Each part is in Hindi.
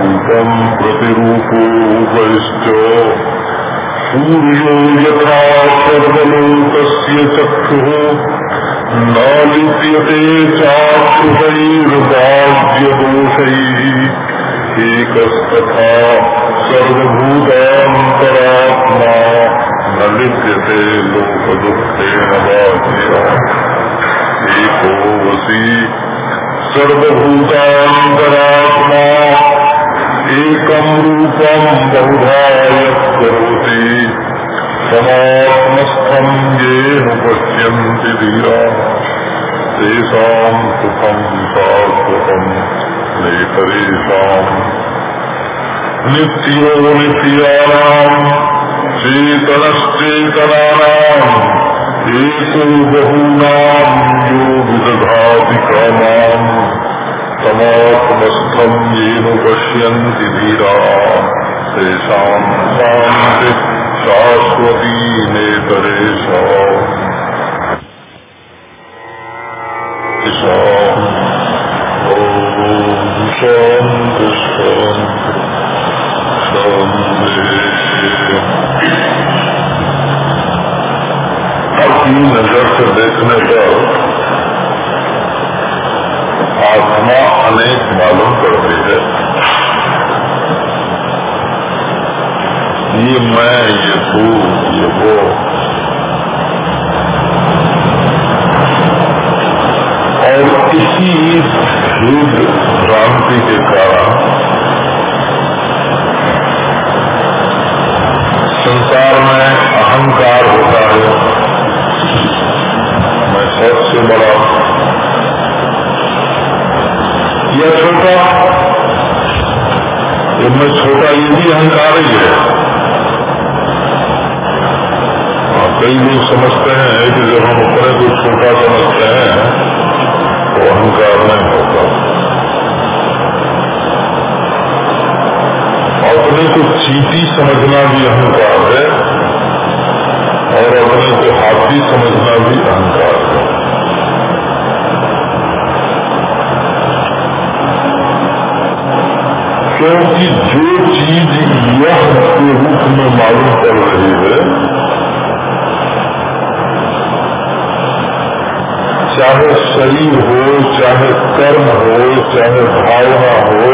भूतम् प्रतिरूपो वरिश्च सूर्यो यथा सर्वलोकस्य चक्षु, नालिप्यते चाक्षुषैर्वाद्यदोषैः एकस्तथा सर्वभूतान्तरात्मा न लिप्यते लोकदुःखेन वाच्य एको वसी सर्वभूतान्तरात्मा एकम रूपम बहुधायती समात्मस्थम ये पश्यन्ति धीरा। तेषाम सुखम शाश्वतम नेतरेशम नित्यो नित्यानाम चेतनश्चेतनानाम एको बहूनाम यो विदधाति तमात्मस्थम ये पश्यन्ति धीरा। तेषाम् शान्ति शाश्वती नेतरेश शान्ति नज़र से देखने पर आत्मा अनेक मालूम रही है। ये मैं, ये तू, ये वो। और इसी भेद क्रांति के कारण संसार में अहंकार होता है। मैं सबसे बड़ा यह छोटा इनमें छोटा ये भी अहंकार ही है। कई लोग समझते हैं कि जब हम अपने को छोटा समझते हैं तो अहंकार नहीं होता। अपने को चीटी समझना भी अहंकार है, और अपने को हाथी समझना भी अहंकार क्योंकि जो चीज़ यह के रूप में मालूम कर रही है, चाहे शरीर हो, चाहे कर्म हो, चाहे भावना हो,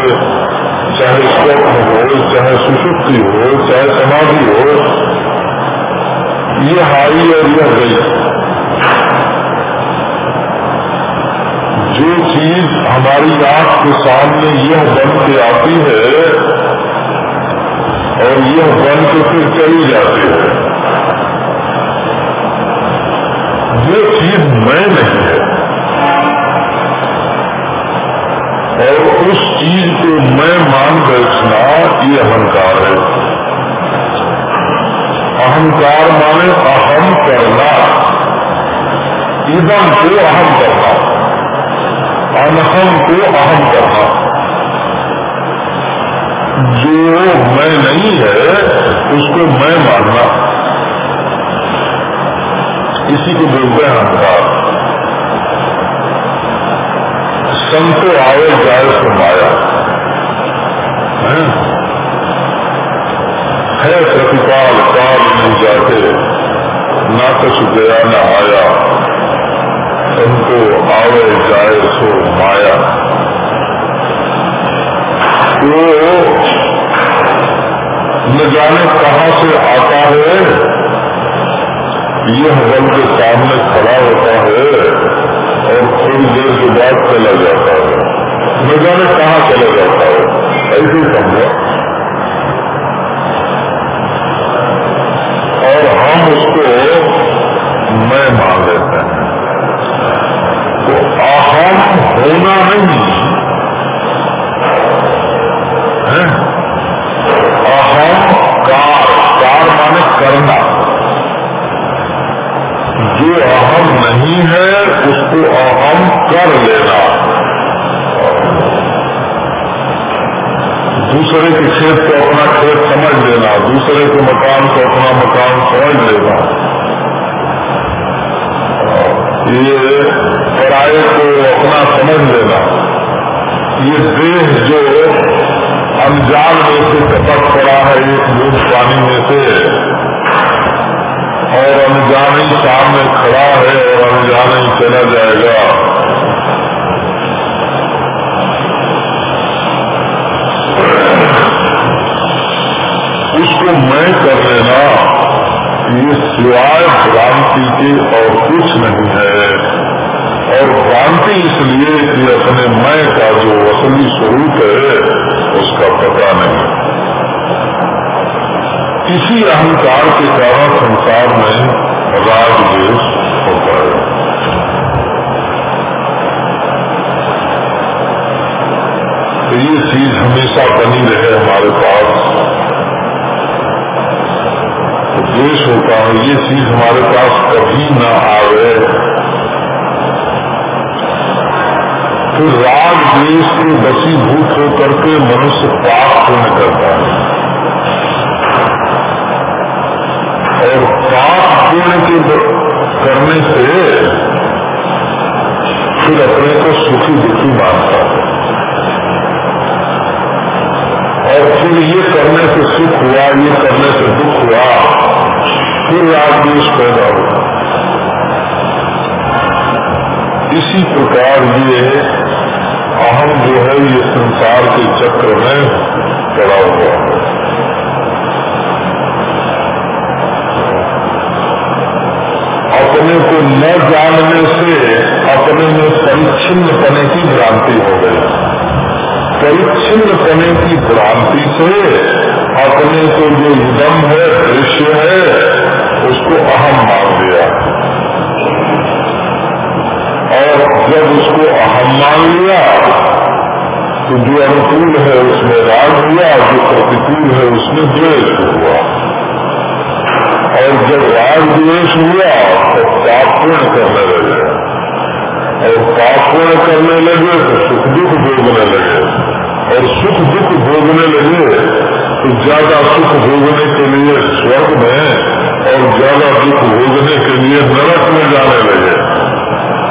चाहे स्वप्न हो, चाहे सुसुप्ति हो, चाहे समाधि हो, ये हाई और यह गई। जो चीज़ हमारी आँख के सामने यह बन के आती है, और यह बन के फिर चली जाती है। ये चीज़ मैं नहीं है। और उस चीज़ को मैं मान बैठना ये अहंकार है। अहंकार माने अहम करना। इदम को अहम करना। अनहम को अहम करना जो मैं नहीं है, उसको मैं मानना। इसी को बोलते हैं अहंकार। संतो आवे जाए सो माया। है? प्रतिपाल काल नहीं जाते। ना कुछ गया, न आया। संतो आवे जाए सो माया। तो न जाने कहाँ से आता है। यह बल के सामने खड़ा होता है और थोड़ी देर के बाद चला जाता है। न जाने कहाँ चला जाता है। ऐसे समझो। कभी न आवे। तो राग देश के बसीभूत होकर के मनुष्य पाप पूर्ण करता है। और पाप पूर्ण के करने से फिर अपने को सुखी दुखी मानता है। और फिर ये करने से सुख हुआ, ये करने से दुख हुआ। फिर द्वेष पैदा हुआ इसी प्रकार ये अहम जो है, ये संसार के चक्र में पड़ा हुआ है। अपने को न जानने से अपने में परिच्छिन्न पने की भ्रांति हो गई। परिच्छिन्न पने की भ्रांति से अपने को जो इदम है, दृश्य है उसको अहम मान दिया और जब उसको अहम मान लिया तो जो अनुकूल है उसमें राग हुआ जो प्रतिकूल है उसमें द्वेष हुआ। और जब राग द्वेष हुआ तो पाप करने लगे। और पाप करने लगे तो सुख दुख भोगने लगे। और सुख दुख भोगने लगे तो ज़्यादा सुख भोगने के लिए स्वर्ग में और ज़्यादा दुख भोगने के लिए नरक में जाने लगे।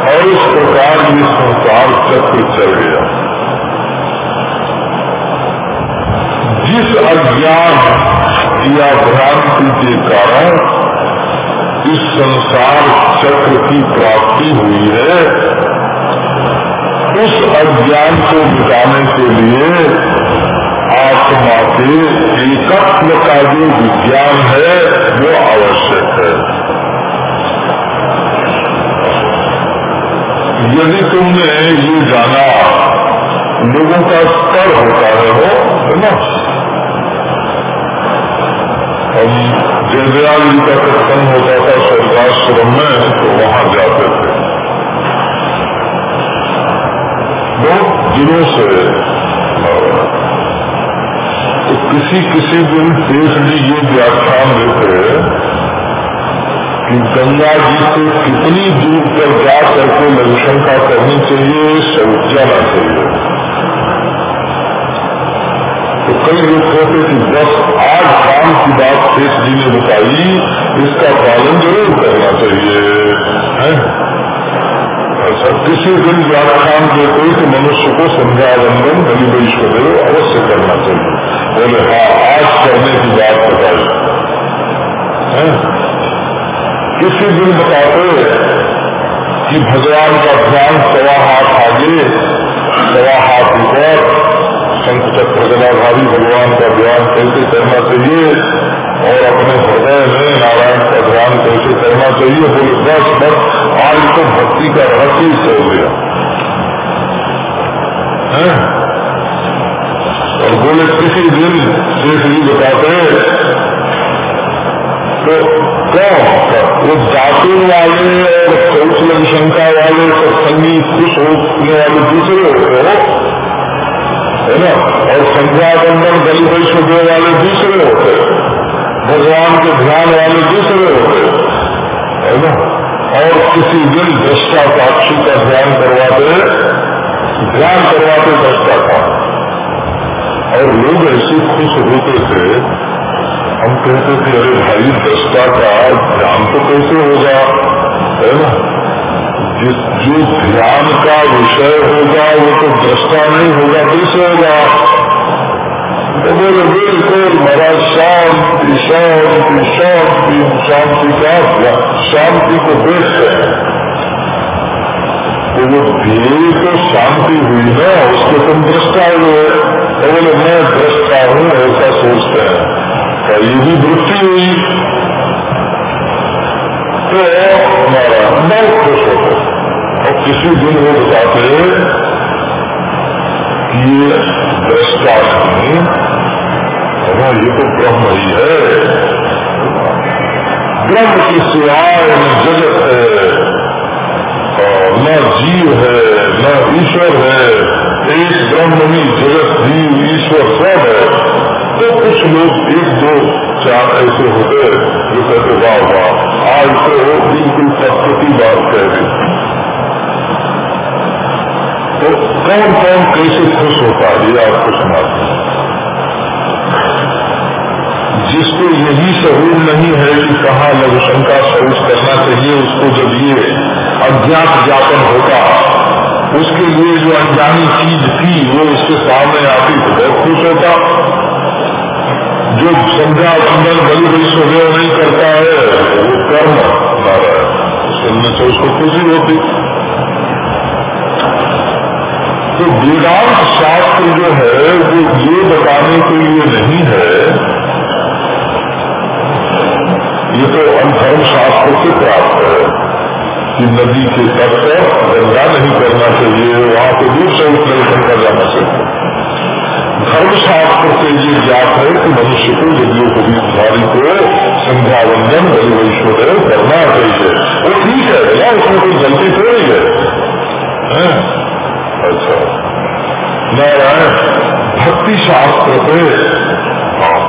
और इस प्रकार ये संसार चक्र चल गया। जिस अज्ञान या भ्रांति के कारण इस संसार चक्र की प्राप्ति हुई है, उस अज्ञान को मिटाने के लिए आत्मा के एकत्व का जो विज्ञान है यदि तुमने ये जाना, लोगों का स्तर होता है वो है ना हम जयदयाल जी का सत्संग होता था स्वर्गाश्रम में तो वहाँ जाते थे। बहुत दिनों से तो किसी किसी दिन देश जी ये व्याख्यान देते कि गंगा जी से कितनी दूर पर जा करके लघुशंका करनी चाहिए जाना चाहिए। तो कई लोग कहते कि बस आज काम की बात शेष जी ने बताई, इसका पालन ज़रूर करना चाहिए, है? ऐसा किसी दिन व्याख्यान देते कि मनुष्य को संध्या बंधन बलि वैश्वदेव अवश्य करना चाहिए। बोले हाँ आज करने की बात बताई। किसी दिन बताते कि भगवान का ध्यान सवा हाथ आगे, सवा हाथ ऊपर। चक्र गदाधारी भगवान का ध्यान कैसे करना चाहिए और अपने हृदय में नारायण का ध्यान कैसे करना चाहिए बोले, बस बस, आज तो भक्ति का रहस्य ही हो? गया और बोले, किसी दिन शेष जी बताते तो कौन वो दातुर वाले और कौशल शंका वाले सत्संगी खुश होने वाले दूसरे होते हो है ना? और संध्या बंधन बलि वैष्णव वाले दूसरे होते भगवान के ध्यान वाले दूसरे होते है। ना? और किसी दिन दृष्टा साक्षी का ध्यान करवाते ध्यान करवाते दृष्टा का और लोग ऐसे खुश होते थे हम कहते थे अरे भाई दृष्टा का ध्यान तो कैसे होगा? है ना? जिस, जो ध्यान का विषय होगा, वो तो दृष्टा नहीं होगा कैसे होगा। तो बोले बिल्कुल महाराज शांति शांति शांति शांति का शांति को देखते हैं। तो वो धीरे तो शांति हुई ना, उसके तुम दृष्टा हुए। बोले मैं दृष्टा हूँ, ऐसा सोचते हैं। तो भी वृत्ति हुई। तो हमारा बहुत खुश होते और किसी दिन वो बताते कि ये दृष्टा नहीं है ये तो ब्रह्म ही है। ब्रह्म की न जगत है। न जीव है, न ईश्वर है। एक ब्रह्म ही जगत जीव ईश्वर सब है। तो कुछ लोग एक दो, चार ऐसे होते जो कहते वाह वाह, आज तो बिल्कुल प्रकृति बात कह तो कौन कौन कैसे खुश होता है, ये आपको सुनाते जिसको यही सहूर नहीं है कि कहा लघुशंका शौच करना चाहिए, उसको जब ये अज्ञात ज्ञापन होता उसके लिए जो अनजानी चीज़ थी, वो उसके सामने आती तो बहुत खुश होता। जो संध्या बंधन बलि वैश्वदेव नहीं करता है, वो कर्म सुनने से उसको खुशी होती। तो वेदांत शास्त्र जो है, वो ये बताने के लिए नहीं है, ये तो धर्म शास्त्र से प्राप्त है कि नदी के तट पर गंगा नहीं करना चाहिए, वहाँ तो दूर से उत्तरेशन का जाना चाहिए। धर्म शास्त्र से ये ज्ञात है कि मनुष्य को यदियों को भी धारी को संध्या वंदन बलि वैश्वदेव करना चाहिए। वो ठीक है या उसमें कोई गलती थोड़ी है, है? अच्छा। नारायण भक्ति शास्त्र से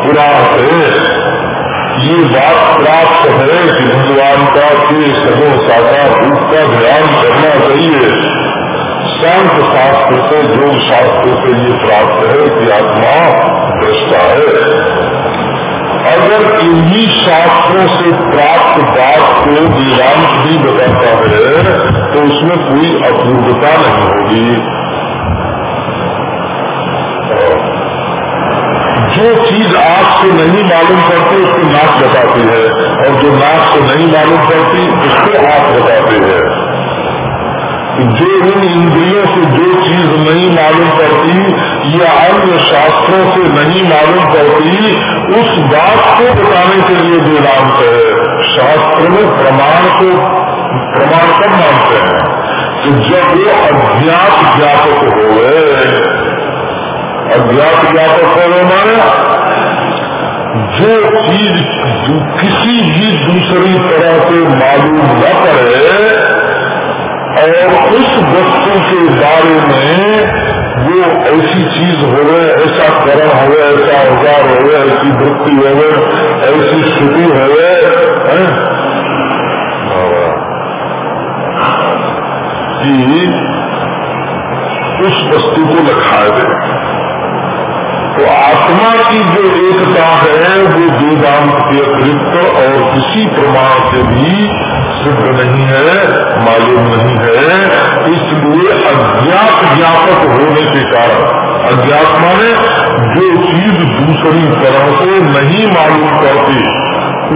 पुराण से ये बात प्राप्त है कि भगवान का के सगो साकार रूप का ध्यान करना चाहिए। शांत शास्त्र से योग शास्त्र से ये प्राप्त है कि आत्मा दृष्टा है। अगर इन्हीं शास्त्रों से प्राप्त बात को वेदांत भी बताता है तो उसमें कोई अपूर्वता नहीं होगी। जो चीज़ आँख से नहीं मालूम पड़ती, उसको नाक बताती है, और जो नाक से नहीं मालूम पड़ती, उसको आँख बताते हैं। जो इन इंद्रियों से जो चीज़ नहीं मालूम पड़ती, या अन्य शास्त्रों से नहीं मालूम पड़ती, उस बात को बताने के लिए वेदांत है। शास्त्र में प्रमाण को, प्रमाण कब मानते हैं। कि जब वो अज्ञात ज्ञापक हो गए अज्ञात ज्ञापक हो माने जो चीज़ किसी भी दूसरी तरह से मालूम न पड़े और उस वस्तु के बारे में वो ऐसी चीज़ हो गए ऐसा करण हो गए ऐसा औज़ार हो गए ऐसी वृत्ति हो गए ऐसी स्थिति हो गए कि उस वस्तु को लखाए दे। तो आत्मा की जो एकता है, वो वेदांत के अतिरिक्त और किसी प्रमाण से भी सिद्ध नहीं है, मालूम नहीं है, इसलिए अज्ञात व्यापक होने के कारण, अज्ञात माने जो चीज़ दूसरी तरह से नहीं मालूम करती,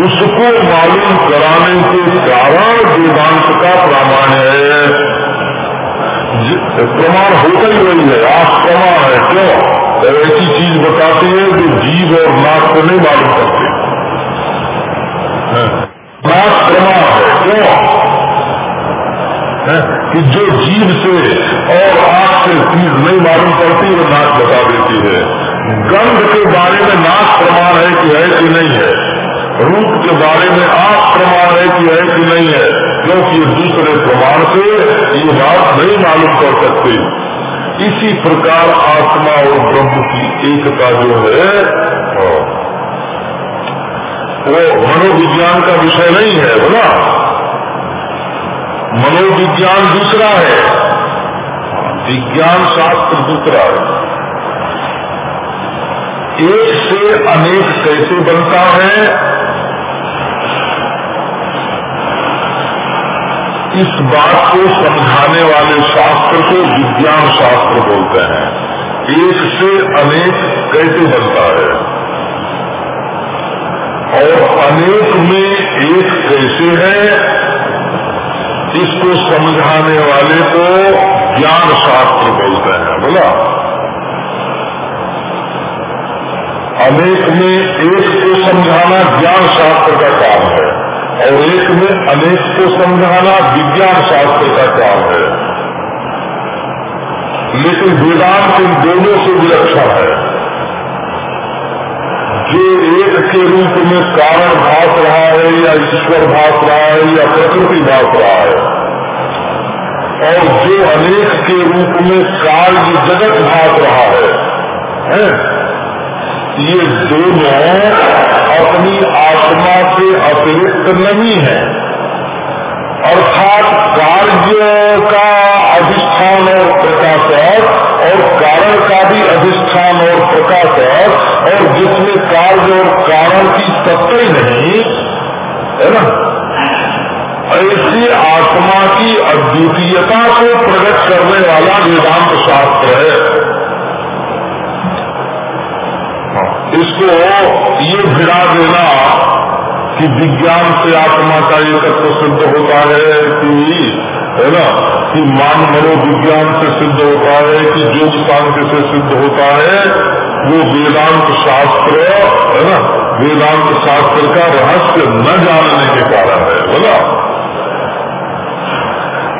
उसको मालूम कराने के कारण वेदांत का प्रामाण्य है। प्रमाण होता ही वही है आप प्रमाण है, क्यों? ऐसी चीज़ बताते हैं जो जीव और नाक को नहीं मालूम करते। प्रमाण है क्यों? है? कि जो जीव से और आँख से चीज़ नहीं मालूम करती वो नाक बता देती है। गंध के बारे में नाक प्रमाण है कि है कि नहीं है। रूप के बारे में आप प्रमाण है कि है कि नहीं है, क्योंकि दूसरे प्रमाण से ये बात नहीं मालूम कर सकते। इसी प्रकार आत्मा और ब्रह्म की एकता जो है। वो मनोविज्ञान का विषय नहीं है, बोला। मनोविज्ञान दूसरा है विज्ञान शास्त्र दूसरा है। एक से अनेक कैसे बनता है? इस बात को समझाने वाले शास्त्र को विज्ञान शास्त्र बोलते हैं। एक से अनेक कैसे बनता है? और अनेक में एक कैसे है, इसको समझाने वाले को ज्ञान शास्त्र बोलते हैं, बोला। अनेक में एक को समझाना ज्ञान शास्त्र का काम है, और एक में अनेक को समझाना विज्ञान शास्त्र का काम है। लेकिन वेदांत इन दोनों से विलक्षण है। जो एक के रूप में कारण भाष रहा है या ईश्वर भाष रहा है या प्रकृति भाष रहा है और जो अनेक के रूप में कार्य जगत भाष रहा है, है? ये दोनों अपनी आत्मा से अतिरिक्त नहीं है अर्थात कार्य का अधिष्ठान और प्रकाशक और भी अधिष्ठान और प्रकाशक और जिसमें कार्य और कारण की सत्ता ही नहीं, है ना? ऐसी आत्मा की अद्वितीयता को प्रकट करने वाला वेदांत शास्त्र है। इसको ये भिड़ा देना कि विज्ञान से आत्मा का एकत्व सिद्ध होता है कि है ना, कि मान मनोविज्ञान से सिद्ध होता है, कि योग सांख्य से सिद्ध होता है, वो वेदांत शास्त्र, है ना, वेदांत शास्त्र का रहस्य न जानने के कारण है बोला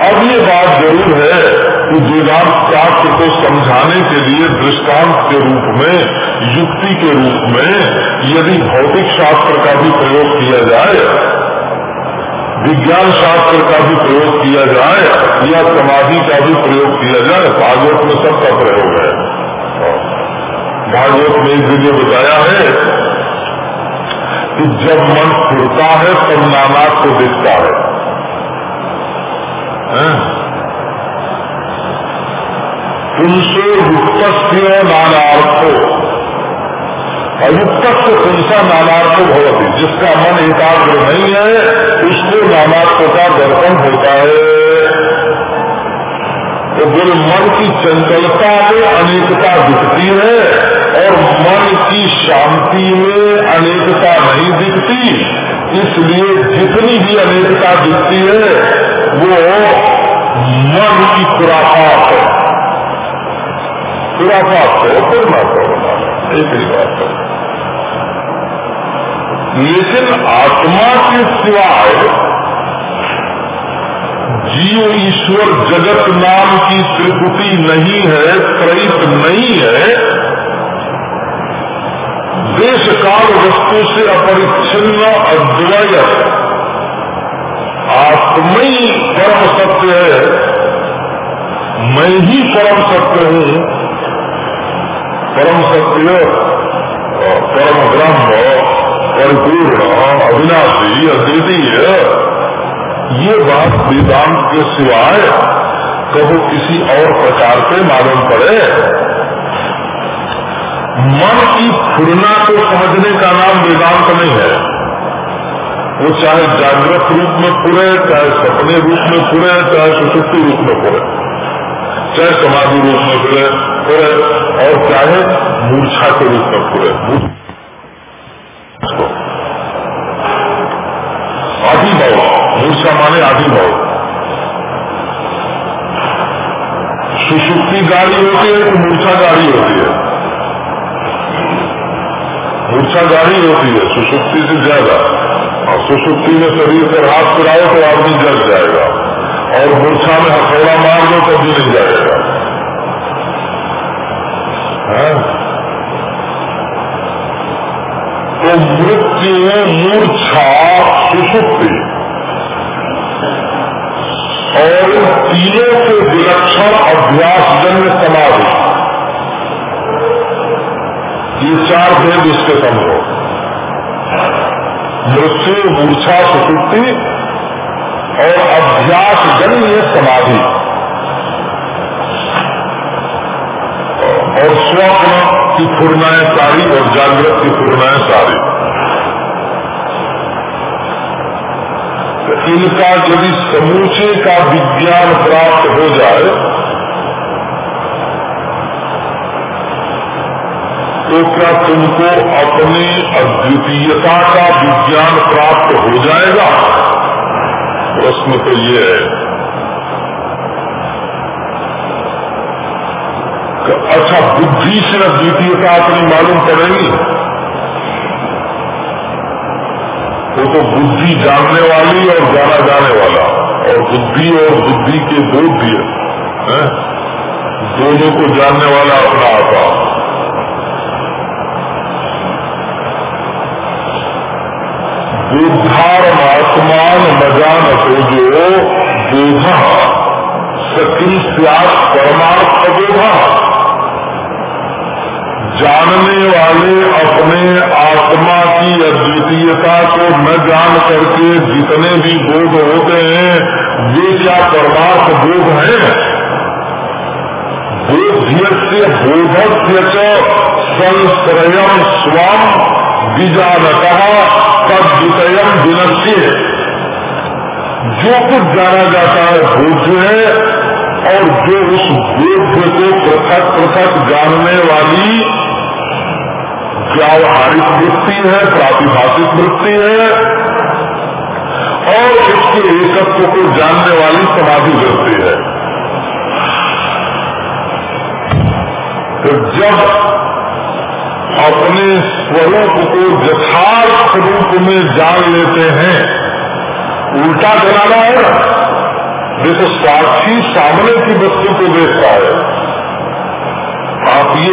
अब ये बात ज़रूर है कि वेदांत शास्त्र को समझाने के लिए दृष्टांत के रूप में, युक्ति के रूप में, यदि भौतिक शास्त्र का भी प्रयोग किया जाए विज्ञान शास्त्र का भी प्रयोग किया जाए या समाधि का भी प्रयोग किया जाए, भागवत में सबका प्रयोग है। भागवत में एक जगह बताया है कि जब मन खुलता है, तब नानाक को देखता है। पुंसो युक्त नानार्थो अयुक्त पुंसा नानार्थो भवती जिसका मन एकाग्र नहीं है उसको नानार्थों का दर्शन होता है। तो बोले मन की चंचलता में अनेकता दिखती है, और मन की शांति में अनेकता नहीं दिखती। इसलिए जितनी भी अनेकता दिखती है, वो मन की खुराफात है। खुराफात है ना करना एक ही बात है। लेकिन आत्मा के सिवाय जीव ईश्वर जगत नाम की त्रिपुटी नहीं है त्रैत नहीं है देश काल वस्तु से अपरिच्छिन्न अद्वय आत्मयी परम सत्य है। मैं ही परम सत्य हूँ। परम सत्य परम ब्रह्म। परिपूर्ण अविनाशी, अद्वितीय, ये बात वेदांत के सिवाय कहो किसी और प्रकार से मालूम पड़े। मन की फुरना को समझने का नाम वेदांत नहीं है। वो चाहे जागृत रूप में पुरे चाहे सपने रूप में पुरे चाहे सुसुप्ति रूप में पुरे चाहे समाधि रूप में पुरे और चाहे मूर्छा के रूप में पुरे आदि भाव। मूर्छा माने आदि भाव। सुषुप्ति गाड़ी होती है तो मूर्छा गाड़ी होती है। मूर्छा गाड़ी होती है सुषुप्ति से ज़्यादा। और सुषुप्ति में शरीर पर हाथ फिराओ तो आदमी जल जाएगा। और मूर्छा में हथौड़ा मार दो तो भी नहीं जाएगा। है? तो मृत्यु मूर्छा सुसुप्ति और इन तीनों के विलक्षण अभ्यास समाधि। ये चार भेद इसके समझो मृत्यु, मूर्छा, सुसुप्ति और अभ्यास जन्य समाधि। और स्वप्न की पूर्णाएँ सारी और जागृत की पूर्णाएँ सारी। तो इनका यदि समूचे का विज्ञान प्राप्त हो जाए तो क्या तुमको अपनी अद्वितीयता का विज्ञान प्राप्त हो जाएगा? प्रश्न तो ये है। अच्छा बुद्धि से अद्वितीयता अपनी मालूम पड़ेगी वो तो बुद्धि जानने वाली और जाना जाने वाला। और बुद्धि और बुद्धि के बोध्य दोनों को जानने वाला अपना आता बुद्धारमात्मान न जान तो जो बोधा सखी सियात परमार्थ बोधा जानने वाले अपने आत्मा की अद्वितीयता को न जान करके जितने भी बोध होते हैं, वे क्या परमार्थ बोध है? बोध्य बोधस्य संश्रयम स्वम बीजानत तद्वितयम विनश्य। जो कुछ जाना जाता है बोध्य है, और जो उस बोध को पृथक पृथक जानने वाली व्यावहारिक वृत्ति है, प्रातिभाषिक वृत्ति है, और इसके एकत्व को जानने वाली समाधि वृत्ति है। तो जब अपने स्वरूप को यथार्थ रूप में जान लेते हैं, उल्टा जलाना है देखो साक्षी सामने की वस्तु को देखता है। आप ये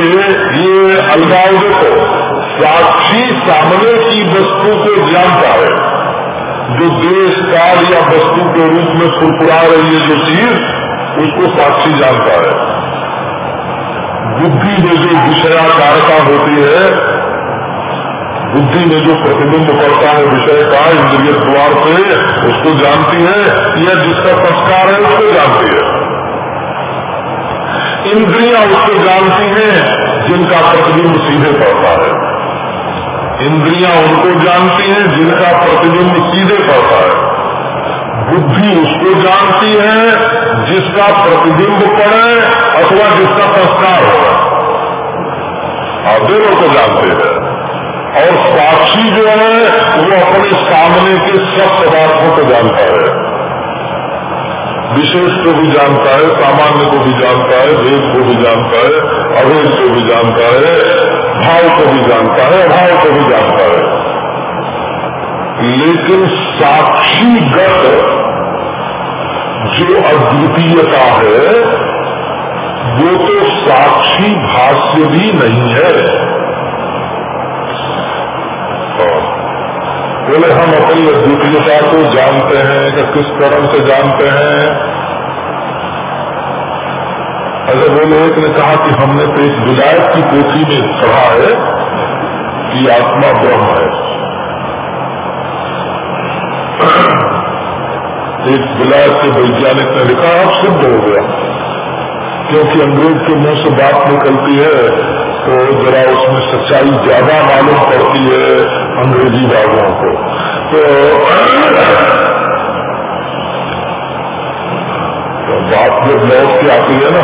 ये अलगाव देखो, साक्षी सामने की वस्तु को जानता है। जो देश काल या वस्तु के रूप में फुरफुरा रही है जो चीज़, उसको साक्षी जानता है। बुद्धि में जो विषयाकारता होती है, बुद्धि में जो प्रतिबिंब पड़ता है विषय का, इंद्रिय द्वार से, उसको जानती है, या जिसका संस्कार है, उसको जानती है। इंद्रियाँ उसको जानती हैं, जिनका प्रतिबिंब सीधे पड़ता है। इंद्रियाँ उनको जानती हैं, जिनका प्रतिबिंब सीधे पड़ता है। बुद्धि उसको जानती है, जिसका प्रतिबिंब पड़े अथवा जिसका संस्कार हो। आप को जानते हैं। और साक्षी जो है, वो अपने सामने के सब पदार्थों को जानता है। विशेष को भी जानता है, सामान्य को भी जानता है, वेद को भी जानता है, अवेद को भी जानता है, भाव को भी जानता है, अभाव को भी जानता है। लेकिन साक्षीगत जो अद्वितीयता है, वो तो साक्षी भाष्य भी नहीं है। बोले, हम अपनी अद्वितीयता को जानते हैं, कि किस तरह से जानते हैं। अगर बोले, एक ने कहा कि हमने तो एक विलायत की पोथी में पढ़ा है कि आत्मा ब्रह्म है। एक विलायत के वैज्ञानिक ने लिखा अब सिद्ध हो गया क्योंकि अंग्रेज़ के मुँह से बात निकलती है तो जरा उसमें सच्चाई ज़्यादा मालूम पड़ती है अंग्रेज़ी बाबुओं को। तो, तो बात जब लौट के आती है ना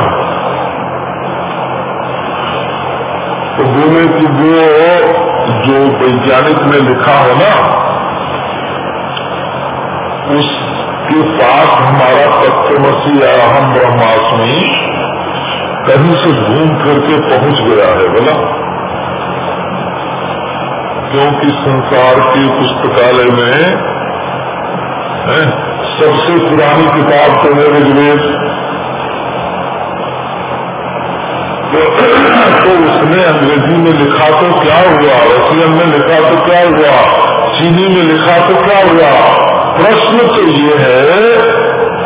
तो बोले कि वो जो वैज्ञानिक ने लिखा है ना उसके पास हमारा तत्वमसी या हम ब्रह्मास्मी कहीं से घूम करके पहुँच गया है बोला। क्योंकि संसार के पुस्तकालय में है, सबसे पुरानी किताब तो है। ऋग्वेद तो, तो उसने अंग्रेज़ी में लिखा तो क्या हुआ? रशियन में लिखा तो क्या हुआ? चीनी में लिखा तो क्या हुआ? प्रश्न तो ये है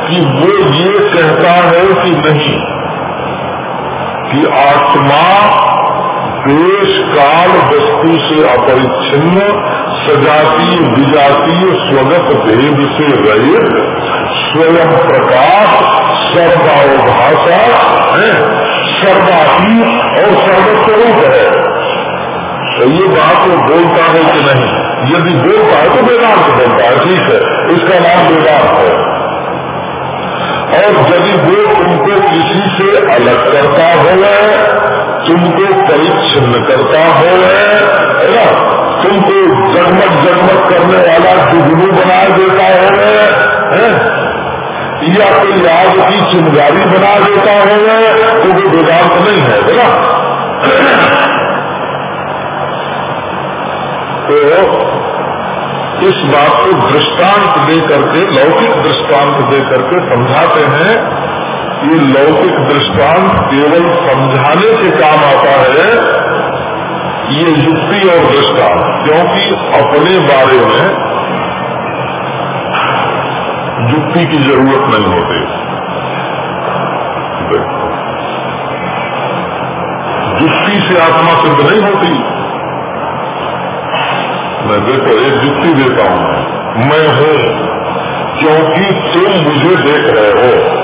कि वो ये कहता है कि नहीं। कि आत्मा देश, काल, वस्तु से अपरिच्छिन्न, सजातीय, विजातीय, स्वगत, भेद से रहित, स्वयं प्रकाश सर्वाभाषा है, सर्वातीत और सर्वस्वरूप है। तो ये बात वो बोलता है कि नहीं? यदि बोलता है तो वेदांत बोलता है, ठीक है। इसका नाम वेदांत है। और यदि वो तुमको किसी से अलग करता हो तुमको परिच्छिन्न करता हो ना? तुमको जगमग जगमग करने वाला जुगनू बना देता हो? या कोई आग की चिंगारी बना देता हो तो वो वेदांत नहीं है ना? तो इस बात को दृष्टांत दे करके लौकिक दृष्टांत दे करके समझाते हैं ये लौकिक दृष्टांत केवल समझाने के काम आता है, ये युक्ति और दृष्टांत, क्योंकि अपने बारे में युक्ति की ज़रूरत नहीं होती। युक्ति से आत्मा सिद्ध नहीं होती। मैं देखो एक युक्ति देता हूँ। मैं हूँ, क्योंकि तुम मुझे देख रहे हो।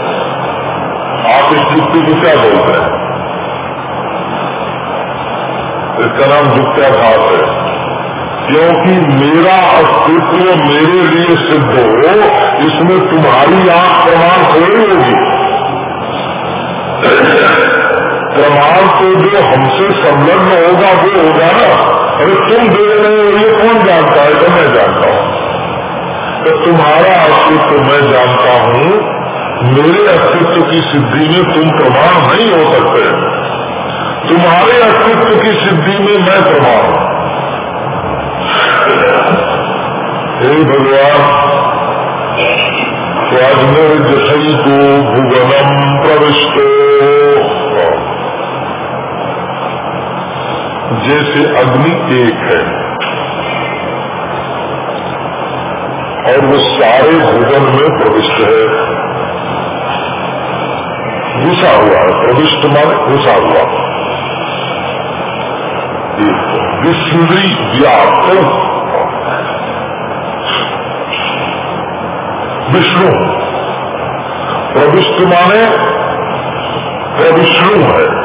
आप इस युक्ति को क्या बोलते हैं? इसका नाम युक्त्याभास है। क्योंकि मेरा अस्तित्व मेरे लिए सिद्ध हो, इसमें तुम्हारी आँख प्रमाण थोड़ी होगी। प्रमाण तो जो हमसे संलग्न होगा, वो होगा ना। अरे तुम देख रहे हो ये कौन जानता है तो मैं जानता हूँ? तो तुम्हारा अस्तित्व मैं जानता हूँ। मेरे अस्तित्व की सिद्धि में तुम प्रमाण नहीं हो सकते। तुम्हारे अस्तित्व की सिद्धि में मैं प्रमाण हूँ। भगवान स्वाजमर्जसई को भुवनम प्रविष्टो। जैसे अग्नि एक है। और वो सारे भुवन में प्रविष्ट है। घुसा हुआ है। प्रविष्ट माने घुसा हुआ। विस्मृति व्याप्त। विष्णु। प्रविष्ट माने प्रविष्णु है।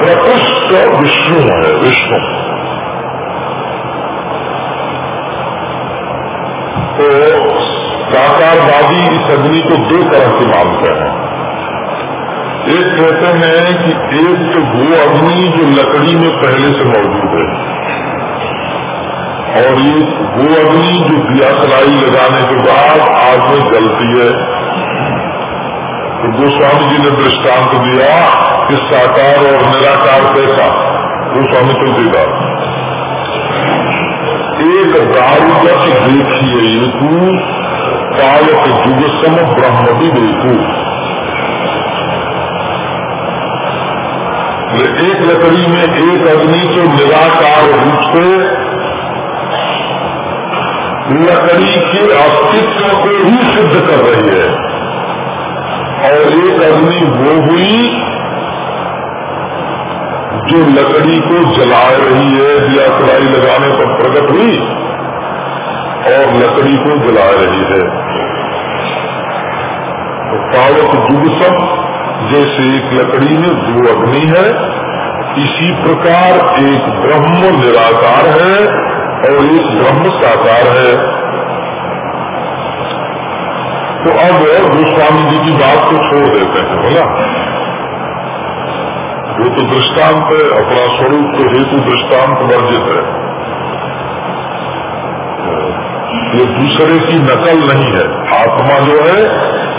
प्रकृष्ट विष्णु है विष्णु तो साकारवादी इस अग्नि को दो तरह से मानते हैं। एक कहते हैं कि एक तो वो अग्नि जो लकड़ी में पहले से मौजूद है, और ये वो अग्नि जो दिया सलाई लगाने के बाद आग में जलती है। तो गोस्वामी जी ने दृष्टांत दिया कि साकार और निराकार कैसा? वो स्वामी तुलसीदास एक दारुगत देखिए एकू पालक जुगसम ब्रह्म भी देखू। एक लकड़ी में एक अग्नि तो निराकार रूप से लकड़ी के अस्तित्व को ही सिद्ध कर रही है। और एक अग्नि वो हुई जो लकड़ी को जला रही है, दिया कलाई लगाने पर प्रकट हुई और लकड़ी को जला रही है। तो पावक जुगसम जैसे एक लकड़ी में दो अग्नि है, इसी प्रकार एक ब्रह्म निराकार है और एक ब्रह्म साकार है। तो अब गोस्वामी जी की बात को छोड़ देते हैं बोला वो तो दृष्टांत है अपना स्वरूप तो हेतु दृष्टांत वर्जित है। ये दूसरे की नकल नहीं है। आत्मा जो है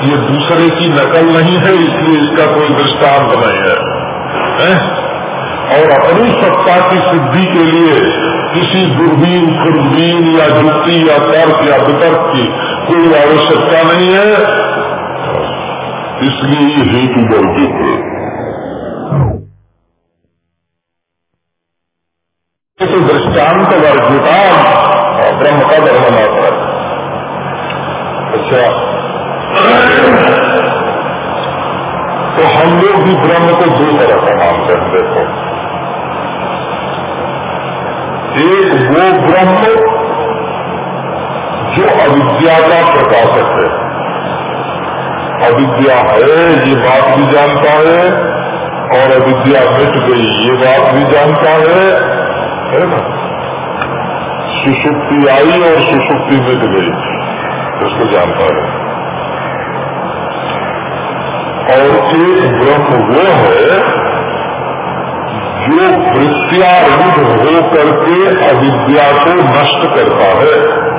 ये दूसरे की नकल नहीं है इसलिए इसका कोई दृष्टांत नहीं है, है? और अपनी सत्ता की सिद्धि के लिए किसी दूरबीन खुरबीन या जुक्ति या तर्क या वितर्क की कोई आवश्यकता नहीं है। इसलिए ये हेतु वर्जित है। तो दृष्टांत वर्जिता ब्रह्म का धर्म मात्र अच्छा। तो हम लोग भी ब्रह्म को दो तरह का मानते हैं। देखो एक वो ब्रह्म जो अविद्या का प्रकाशक है। अविद्या है, ये बात भी जानता है, और अविद्या मिट गई, ये बात भी जानता है। है ना? सुसुप्ति आई और सुसुप्ति मिट गई, उसको जानता है। और एक ब्रह्म वो है जो वृत्तियारूढ़ हो करके अविद्या को नष्ट करता है।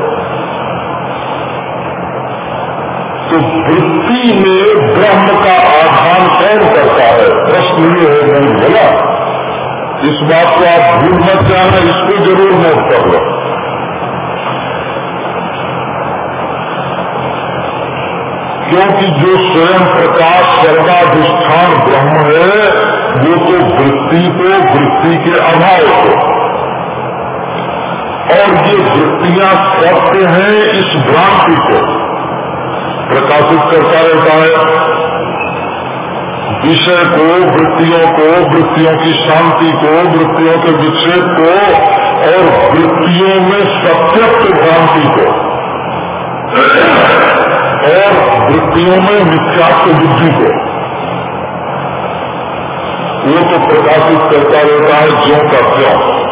तो वृत्ति में ब्रह्म का आधान कौन करता है? प्रश्न ये है मूल बोला, इस बात को आप भूल मत जाना, इसको ज़रूर नोट कर लो। क्योंकि जो स्वयं प्रकाश, सर्वाधिष्ठान ब्रह्म है वो तो वृत्ति को वृत्ति के अभाव को। और ये वृत्तियाँ करते हैं इस भ्रांति को। प्रकाशित करता रहता है। विषय को, वृत्तियों को, वृत्तियों की शांति को, वृत्तियों के विक्षेप को, और वृत्तियों में सत्यत्व भ्रांति को। और वृत्तियों में मिथ्यात्व बुद्धि को। वो तो प्रकाशित करता रहता है ज्यो का क्यों।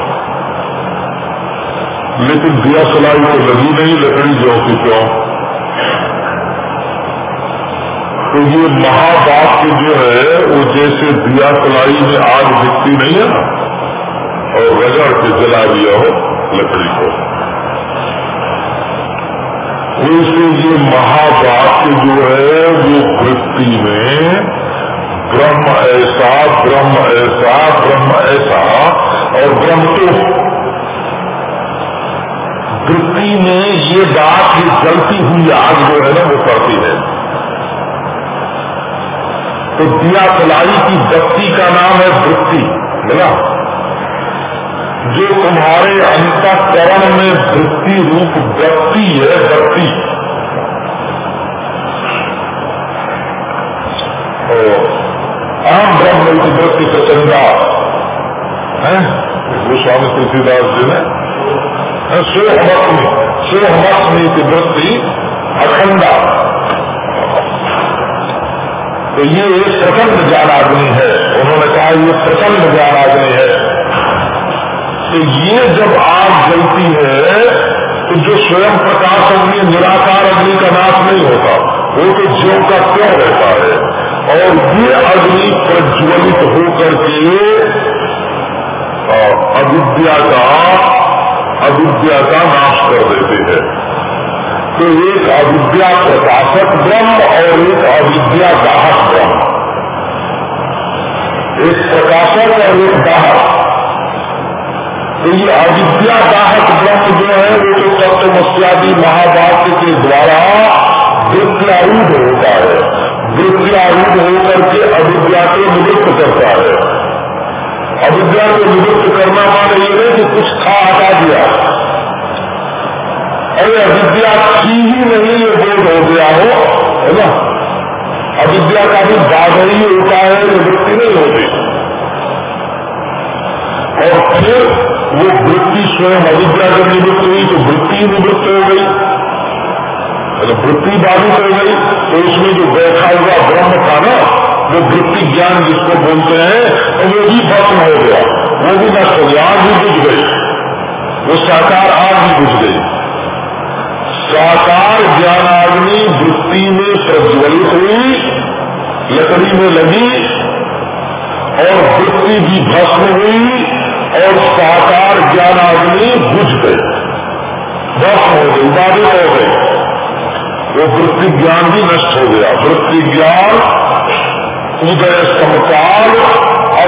लेकिन दिया सलाई तो लगी नहीं, लकड़ी ज्यो की क्यों। तो ये महावाक्य जो है, वो जैसे दिया सलाई में आग दिखती नहीं है ना, और रगड़ के जला दिया हो लकड़ी को। वैसे ये महावाक्य जो है, वो वृत्ति में ब्रह्म ऐसा ब्रह्म ऐसा ब्रह्म ऐसा, और ब्रह्म तो। वृत्ति में ये बात, ये जलती हुई आग जो है ना, वो करती है। तो दिया सलाई की बत्ती का नाम है वृत्ति बोला जो तुम्हारे अंतकरण में वृत्ति रूप व्यक्ति है व्यक्ति ब्रह्म की वृत्ति प्रचंडा है गोस्वामी तुलसीदास जी ने सोहमत्मी सोहमत्मी की वृत्ति अखंडा तो ये एक प्रचंड ज्ञान आदमी है उन्होंने कहा ये प्रचंड ज्ञान आदमी है तो ये जब आग जलती है तो जो स्वयं प्रकाश अग्नि निराकार अग्नि का नाश नहीं होता वो तो ज्यो का क्यों रहता है और ये अग्नि प्रज्वलित होकर के अविद्या का अविद्या का नाश कर देते हैं। तो एक अविद्या प्रकाशक ब्रह्म और एक अविद्या दाहक ब्रह्म। एक प्रकाशक और एक दाहक। तो ये अविद्या दाहक ब्रह्म जो है, वो तो सप्तमस्यादि महावाक्य के द्वारा वृत्यारूढ़ होता है। वृत्यारूढ़ होकर के अविद्या को निवृत्त करता है। अविद्या को निवृत्त करना माने ये नहीं कि कुछ खा हटा दिया। अरे अविद्या की ही नहीं, ये बोध हो गया हो, है ना? अविद्या का भी बाधा ही होता है, निवृत्ति नहीं होती। और फिर वो वृत्ति स्वयं अविद्या जब निवृत्त हुई तो वृत्ति निवृत्त हो गई। मतलब वृत्ति बाधित हो गई तो उसमें जो बैठा हुआ ब्रह्म था ना, वो वृत्ति ज्ञान जिसको बोलते हैं तो वो भी भस्म हो गया। वो भी नष्ट हो गया, आग भी बुझ गई। वो साकार आग भी बुझ गई। साकार ज्ञान आग्नि वृत्ति में प्रज्वलित हुई, लकड़ी में लगी, और वृत्ति भी भस्म हुई, और साकार ज्ञान आग्नि बुझ गई भस्म हो गई बाधित हो गई वो वृत्ति ज्ञान भी नष्ट हो गया। वृत्ति ज्ञान उदय समकाल,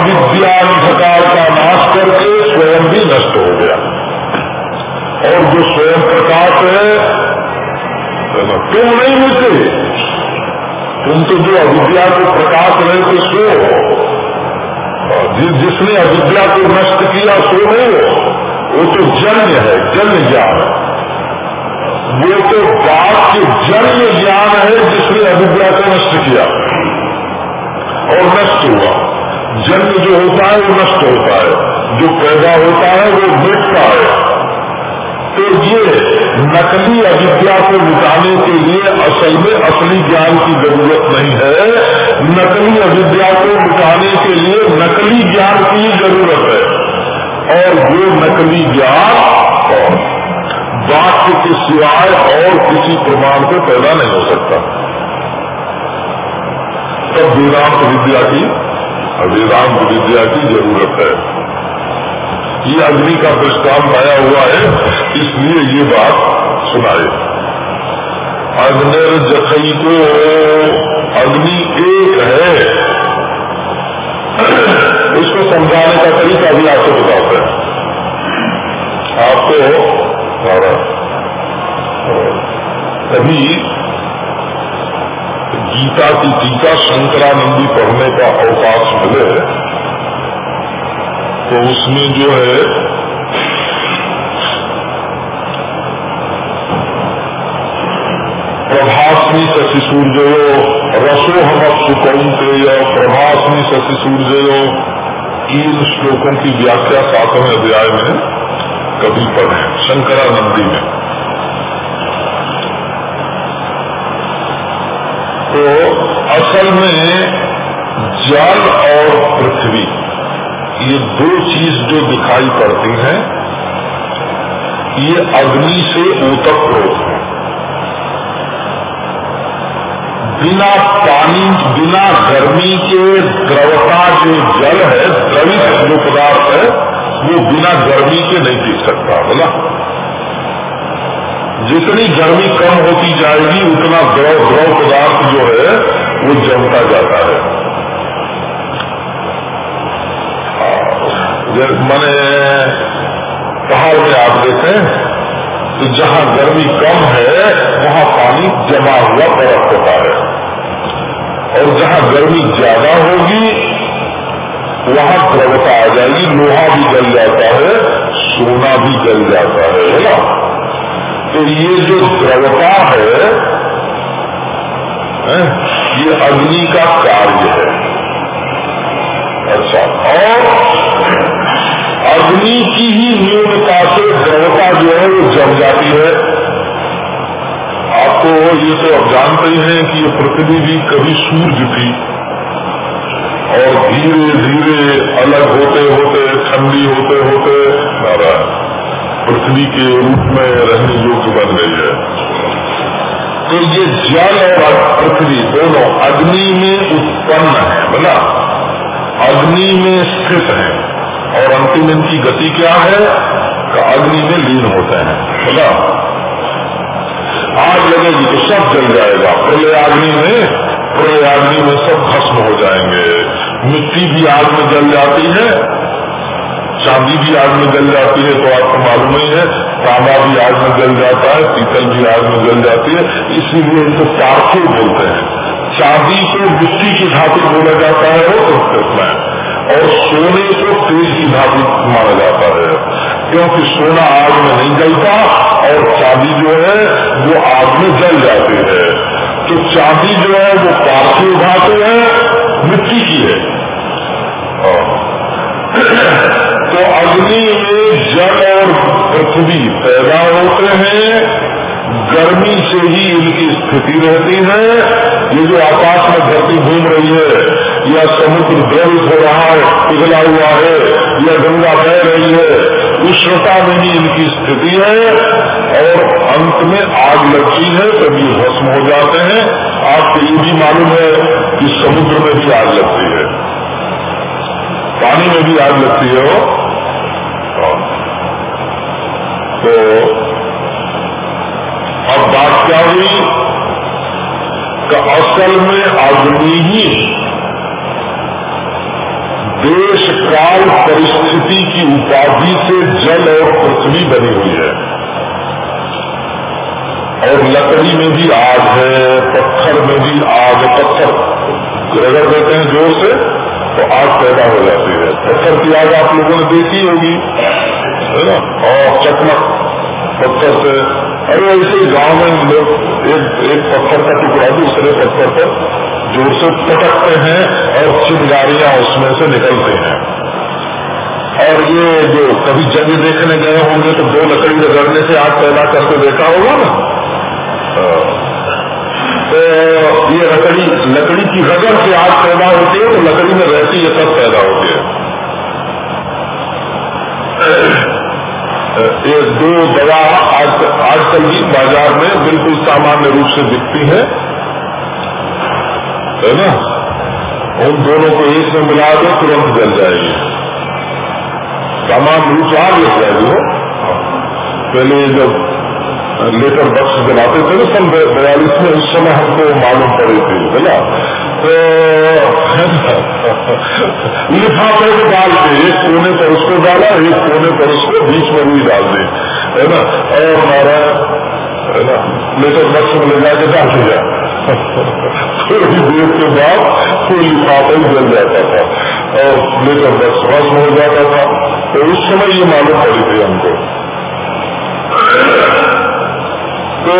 अविद्या अंधकार का नाश करके स्वयं भी नष्ट हो गया। और जो स्वयं प्रकाश है तुम नहीं मिलते। तुम तो जो अविद्या को प्रकाश रहे थे सो। जिस जिसने अविद्या को नष्ट किया, सो नहीं हो। वो तो जन्य है, जन्य ज्ञान वो तो बाप के जन्म ज्ञान है जिसने अविद्या को नष्ट किया। और नष्ट हुआ। जन्म जो होता है, वो नष्ट होता है। जो पैदा होता है, वो मिटता है। तो ये नकली अविद्या को मिटाने के लिए असल में असली ज्ञान की ज़रूरत नहीं है। नकली अविद्या को मिटाने के लिए नकली ज्ञान की ज़रूरत है। और वो नकली ज्ञान वाक्य के सिवाय और किसी प्रमाण को पैदा नहीं हो सकता। तब वेदांत विद्या की वेदांत विद्या की ज़रूरत है। ये अग्नि का दृष्टांत आया हुआ है, इसलिए ये बात सुनाए अग्निर जखई को अग्नि एक है। इसको समझाने का तरीका भी आपको बताते हैं आपको कभी गीता की टीका शंकरानंदी पढ़ने का अवकाश मिले तो उसमें जो है प्रभासमी शशि सूर्य रसो हम सुकौनते प्रभासमी शशि सूर्य इन श्लोकों की व्याख्या सातवें अध्याय में कभी पढ़े शंकरानंदी में। तो असल में जल और पृथ्वी, ये दो चीज़ जो दिखाई पड़ती हैं, ये अग्नि से ओतप्रोत है। बिना पानी, बिना गर्मी के द्रवता जो जल है, द्रवित जो पदार्थ है, वो बिना गर्मी के नहीं पी सकता बोला जितनी गर्मी कम होती जाएगी, उतना द्रव द्रव पदार्थ जो है वो जमता जाता है। मैंने पहाड़ में आप देखें तो जहाँ गर्मी कम है वहाँ पानी जमा हुआ बर्फ़ होता है और जहाँ गर्मी ज़्यादा होगी वहाँ द्रवता आ जाएगी लोहा भी जल जाता है सोना भी जल जाता है है ना? तो ये जो द्रवता है, है ये अग्नि का कार्य है। अच्छा और अग्नि की ही न्यूनता से द्रवता जो है, वो जम जाती है। आपको ये तो आप जानते ही हैं कि ये पृथ्वी भी कभी सूर्य थी। और धीरे धीरे अलग होते होते, ठंडी होते होते पृथ्वी के रूप में रहने योग्य बन गई है। तो ये जल और पृथ्वी दोनों अग्नि में उत्पन्न है बोला अग्नि में स्थित है। और अंतिम इनकी गति क्या है? का अग्नि में लीन होते हैं बोला आग लगेगी तो सब जल जाएगा। प्रलय अग्नि में प्रलय अग्नि में सब भस्म हो जाएँगे। मिट्टी भी आग में जल जाती है, चांदी भी आग में जल जाती है तो आपको मालूम नहीं है। तांबा भी आग में जल जाता है, पीतल भी आग में जल जाती है, इसीलिए इनको पार्थिव बोलते हैं। चांदी को मिट्टी की धातु बोला जाता है, वो तो संस्कृत में और सोने को तेज की धातु माना जाता है। क्योंकि सोना आग में नहीं जलता, और चांदी जो है, वो आग में जल जाती है। तो चांदी जो है, वो पार्थिव धातु है, मिट्टी की है। तो अग्नि में जल और पृथ्वी पैदा होते हैं। गर्मी से ही इनकी स्थिति रहती है। ये जो आकाश में धरती घूम रही है, या समुद्र द्रवित हो रहा है, पिघला हुआ है, या गंगा बह रही है, उष्णता में ही इनकी स्थिति है और अंत में आग लगती है, तब ये भस्म हो जाते हैं। आपको ये भी मालूम है कि समुद्र में भी आग लगती है। पानी में भी आग लगती है वो। तो अब बात क्या हुई? असल में अग्नि ही देश काल परिस्थिति की उपाधि से जल और पृथ्वी बनी हुई है। और लकड़ी में भी आग है, पत्थर में भी आग पत्थर रगड़ देते हैं ज़ोर से। तो आग पैदा हो जाती है। पत्थर की आग आप लोगों ने देखी होगी, है ना? और चकमक, पत्थर से। अरे, ऐसे गाँव में लोग एक एक पत्थर का टुकड़ा दूसरे पत्थर पर ज़ोर से पटकते हैं और चिंगारियाँ उसमें से निकलते हैं। और ये जो कभी जगह देखने गए होंगे तो दो लकड़ी रगड़ने से आग पैदा करके देखा होगा ना? ये लकड़ी लकड़ी की रगड़ से आग पैदा होती है तो लकड़ी में रहती है तब पैदा होती है। ये दो दवा आज, आजकल भी बाज़ार में बिल्कुल सामान्य रूप से बिकती है। है ना? उन दोनों को एक में मिला दो, तुरंत जल जाएगी। सामान्य रूप से आग लग जाएगी वो पहले जब लेटर बक्स जलाते थे ना सन बयालीस में, उस समय हमको मालूम पड़ी थी बोला तो लिफाफे में डाल के, एक कोने पर उसको डाला, एक कोने पर उसको बीच में भी डाल दी है ना? और हमारा, है ना, लेटर बक्स में ले जाके डाल दिया। थोड़ी देर के बाद वो लिफाफा ही जल जाता था, और लेटर बक्स भस्म हो जाता था। तो उस समय ये मालूम पड़ी थी हमको। तो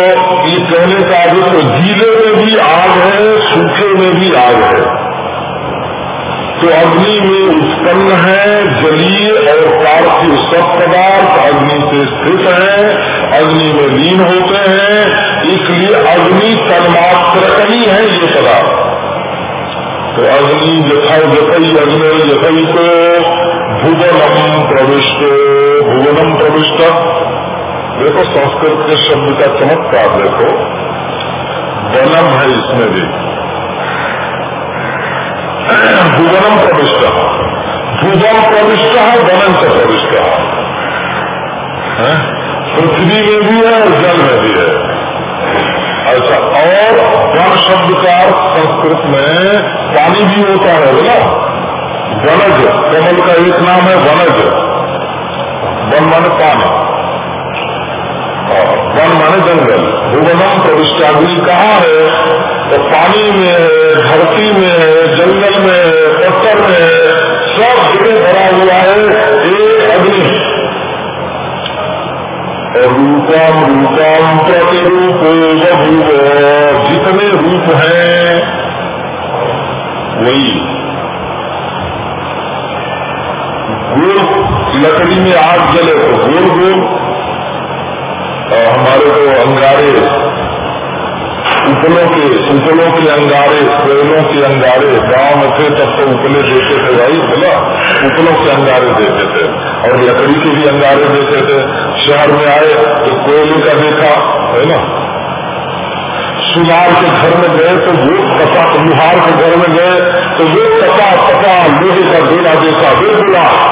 ये कहने का आगे तो गीले में भी आग है, सूखे में भी आग है। तो अग्नि में उत्पन्न है, जलीय और पार्थिव सब पदार्थ अग्नि से स्थित है, अग्नि में लीन होते हैं, इसलिए अग्नि तन्मात्र ही है ये पदार्थ। तो अग्नि यथा यथई अग्नि यथई को भुवनम प्रविष्ट भुवनम प्रविष्ट। देखो, संस्कृत के शब्द का चमत्कार देखो। वनम है इसमें भी। भुवनम प्रविष्ट। भुवन प्रविष्ट है, वनम से प्रविष्ट है। पृथ्वी में भी है और जल में भी है। अच्छा और वन शब्द का संस्कृत में पानी भी होता है, बोला। वनज, कमल का एक नाम है वनज। वन माने पानी। वन माने जंगल। भुवनम प्रविष्टाग्नि कहाँ है? तो पानी में है, धरती में है, जंगल में है, पत्थर में है, सब जगह भरा हुआ है एक अग्नि। रूपम रूपम, प्रतिरूप बभूव, जितने रूप हैं, वही। गोल लकड़ी में आग जले तो गोल गोल हमारे को अंगारे, उपलों के उपलों के अंगारे, कोयलों के अंगारे, गाँव में थे तब तो उपले देते थे भाई, बोला, उपलों के अंगारे देते थे। और लकड़ी के भी अंगारे देते थे। शहर में आए तो कोयले का देखा, है ना? सुनार के घर में गए तो वो पता लुहार के घर में गए तो वो पता पता लोहे का गोला देखा, वे बोला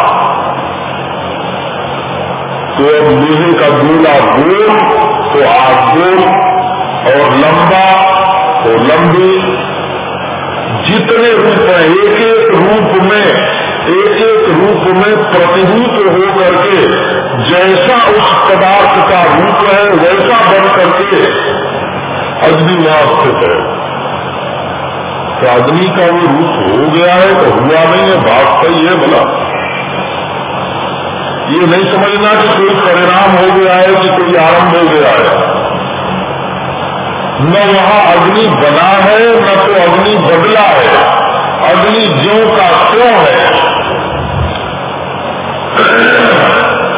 तो अब लोहे का गोला गोल तो आग गोल और लंबा तो लंबी। जितने रूप हैं एक एक रूप में एक एक रूप में प्रतिभूत हो करके, जैसा उस पदार्थ का रूप है, वैसा बन करके अग्नि स्थित है। तो अग्नि का वो रूप हो गया है तो हुआ नहीं है, बात सही है, बोला। ये नहीं समझना कि कोई परिणाम हो गया है कि कोई आरंभ हो गया है। न वहाँ अग्नि बना है, न तो अग्नि बदला है। अग्नि ज्यो का क्यों है।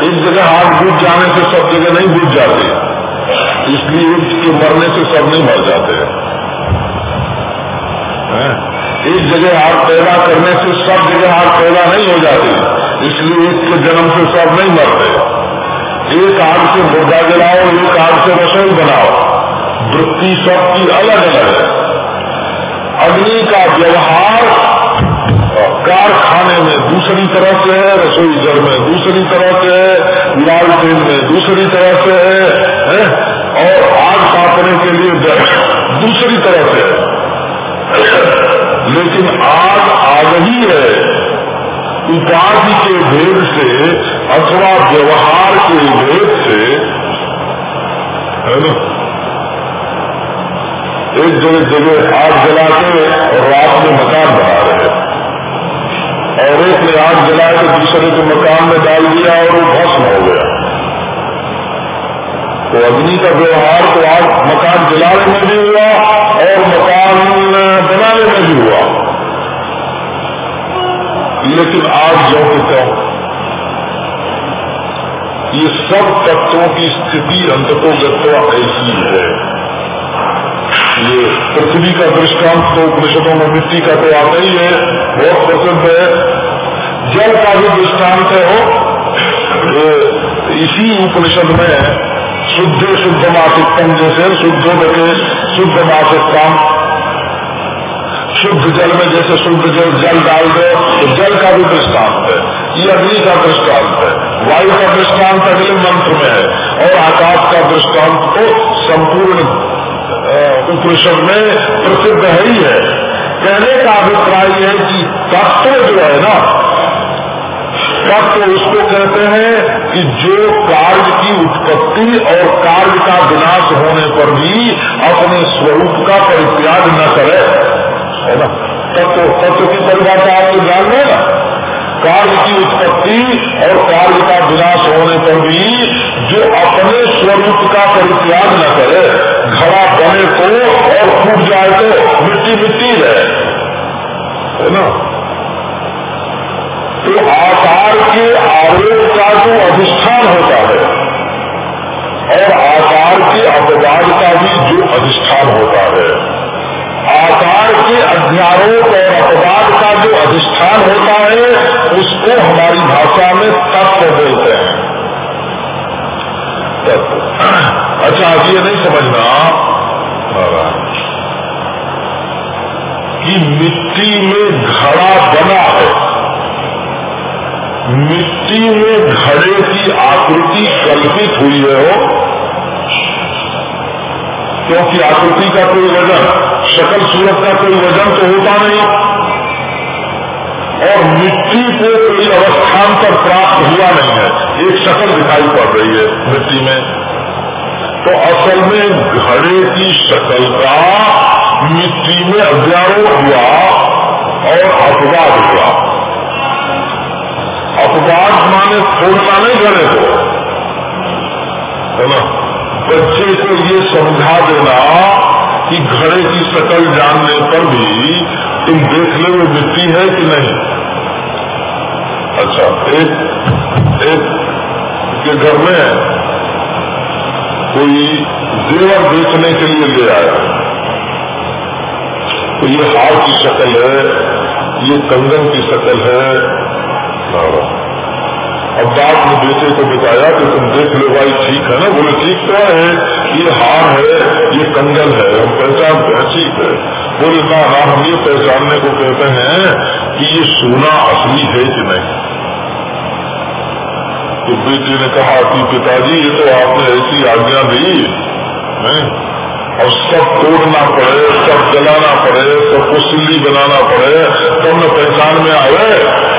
एक जगह आग बुझ जाने से सब जगह नहीं बुझ जाते। इसलिए के मरने से सब नहीं मर जाते। एक जगह आग पैदा करने से सब जगह आग पैदा नहीं हो जाती। इसलिए एक के जन्म से सब नहीं मरते। एक आग से मुर्दा जलाओ एक आग से रसोई बनाओ। वृत्ति सबकी अलग अलग है। अग्नि का व्यवहार कारखाने में दूसरी तरह से है रसोई घर में दूसरी तरह से है लाल लालटेन में दूसरी तरह से है, है? और आग तापने के लिए दूसरी तरह से है। लेकिन आग आ रही है। उपाधि के भेद से अथवा व्यवहार के भेद से, है ना? एक जगह जगह आग जला के और रात में मकान बना रहे और एक ने आग जला के दूसरे के मकान में डाल दिया और वो भस्म हो गया। तो अग्नि का व्यवहार तो आग मकान जलाने में भी हुआ और मकान बनाने में भी हुआ। लेकिन आग जो क्यों ये सब तत्वों की स्थिति अंततोगत्वा ऐसी है। ये पृथ्वी का दृष्टांत तो उपनिषदों में मिट्टी का तो आता ही है, बहुत प्रसिद्ध है। जल का भी दृष्टांत है वो। इसी उपनिषद में शुद्ध शुद्ध मासिकम जैसे शुद्ध के शुद्ध मासिकम शुद्ध जल में जैसे शुद्ध जल जल डाल दो तो जल का भी दृष्टांत है। ये अग्नि का दृष्टांत है। वायु का दृष्टांत अगले मंत्र में है। और आकाश का दृष्टांत तो संपूर्ण उपनिषद में प्रसिद्ध है ही है। कहने का अभिप्राय यह है कि तत्व जो है ना, तत्व उसको कहते हैं कि जो कार्य की उत्पत्ति और कार्य का विनाश होने पर भी अपने स्वरूप का परित्याग न करे। है ना? तत्व तत्व की परिभाषा आपको जान लो ना? कार्य की उत्पत्ति और कार्य का विनाश होने पर भी जो अपने स्वरूप का परित्याग न करे, घड़ा बने तो और फूट जाए तो मिट्टी मिट्टी है है ना? तो आकार के आरोप का जो अधिष्ठान होता है, और आकार के अपवाद का भी जो अधिष्ठान होता है। आकार के अध्यारोप और अपवाद का जो अधिष्ठान होता है, उसको हमारी भाषा में तत्व बोलते हैं। तत्व। अच्छा अब ये नहीं समझना। कि मिट्टी में घड़ा बना है। मिट्टी में घड़े की आकृति कल्पित हुई है हो क्योंकि आकृति का कोई वज़न, शकल सूरत का कोई वज़न तो होता नहीं। और मिट्टी को कोई अवस्थान पर प्राप्त हुआ नहीं है। एक शकल दिखाई पड़ रही है मिट्टी में। तो असल में घड़े की शकल का मिट्टी में अध्यारोप हुआ और अपवाद हुआ। अपवाद माने छोड़ना नहीं घड़े को। है ना? बच्चे को ये समझा देना कि घड़े की शकल जानने पर भी तुम देख लो वो मिट्टी है कि नहीं। अच्छा एक एक, के घर में कोई जेवर बेचने के लिए ले आया तो ये हार की शक्ल है, ये कंगन की शक्ल है। अब बाप ने बेटे को बताया कि तुम देख लो भाई, ठीक है ना? बोले, ठीक तो है? ये हार है, ये कंगन है, हम पहचानते हैं, ठीक है। बोले, ना ना, हम ये पहचानने को कहते हैं कि ये सोना असली है कि नहीं? तो बेटे ने कहा कि, पिताजी, ये तो आपने ऐसी आज्ञा दी है और सब तोड़ना पड़े, सब जलाना पड़े सबको सिल्ली बनाना पड़े तब न पहचान में आवे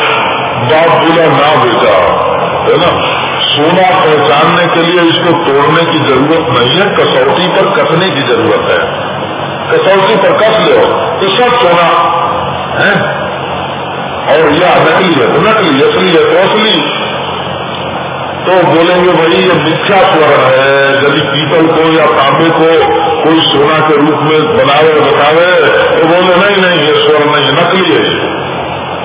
बाप बोला, ना बेटा। है ना? सोना पहचानने के लिए इसको तोड़ने की ज़रूरत नहीं है, कसौटी पर कसने की ज़रूरत है। कसौटी पर कस लो तो सब सोना, है? और यह नकली है तो नकली, असली है तो असली। तो बोलेंगे, भाई, ये मिथ्या स्वर्ण है। यदि पीतल को या तांबे को कोई सोना के रूप में बनावे बतावे तो बोले, नहीं नहीं, ये स्वर्ण नहीं, नकली है।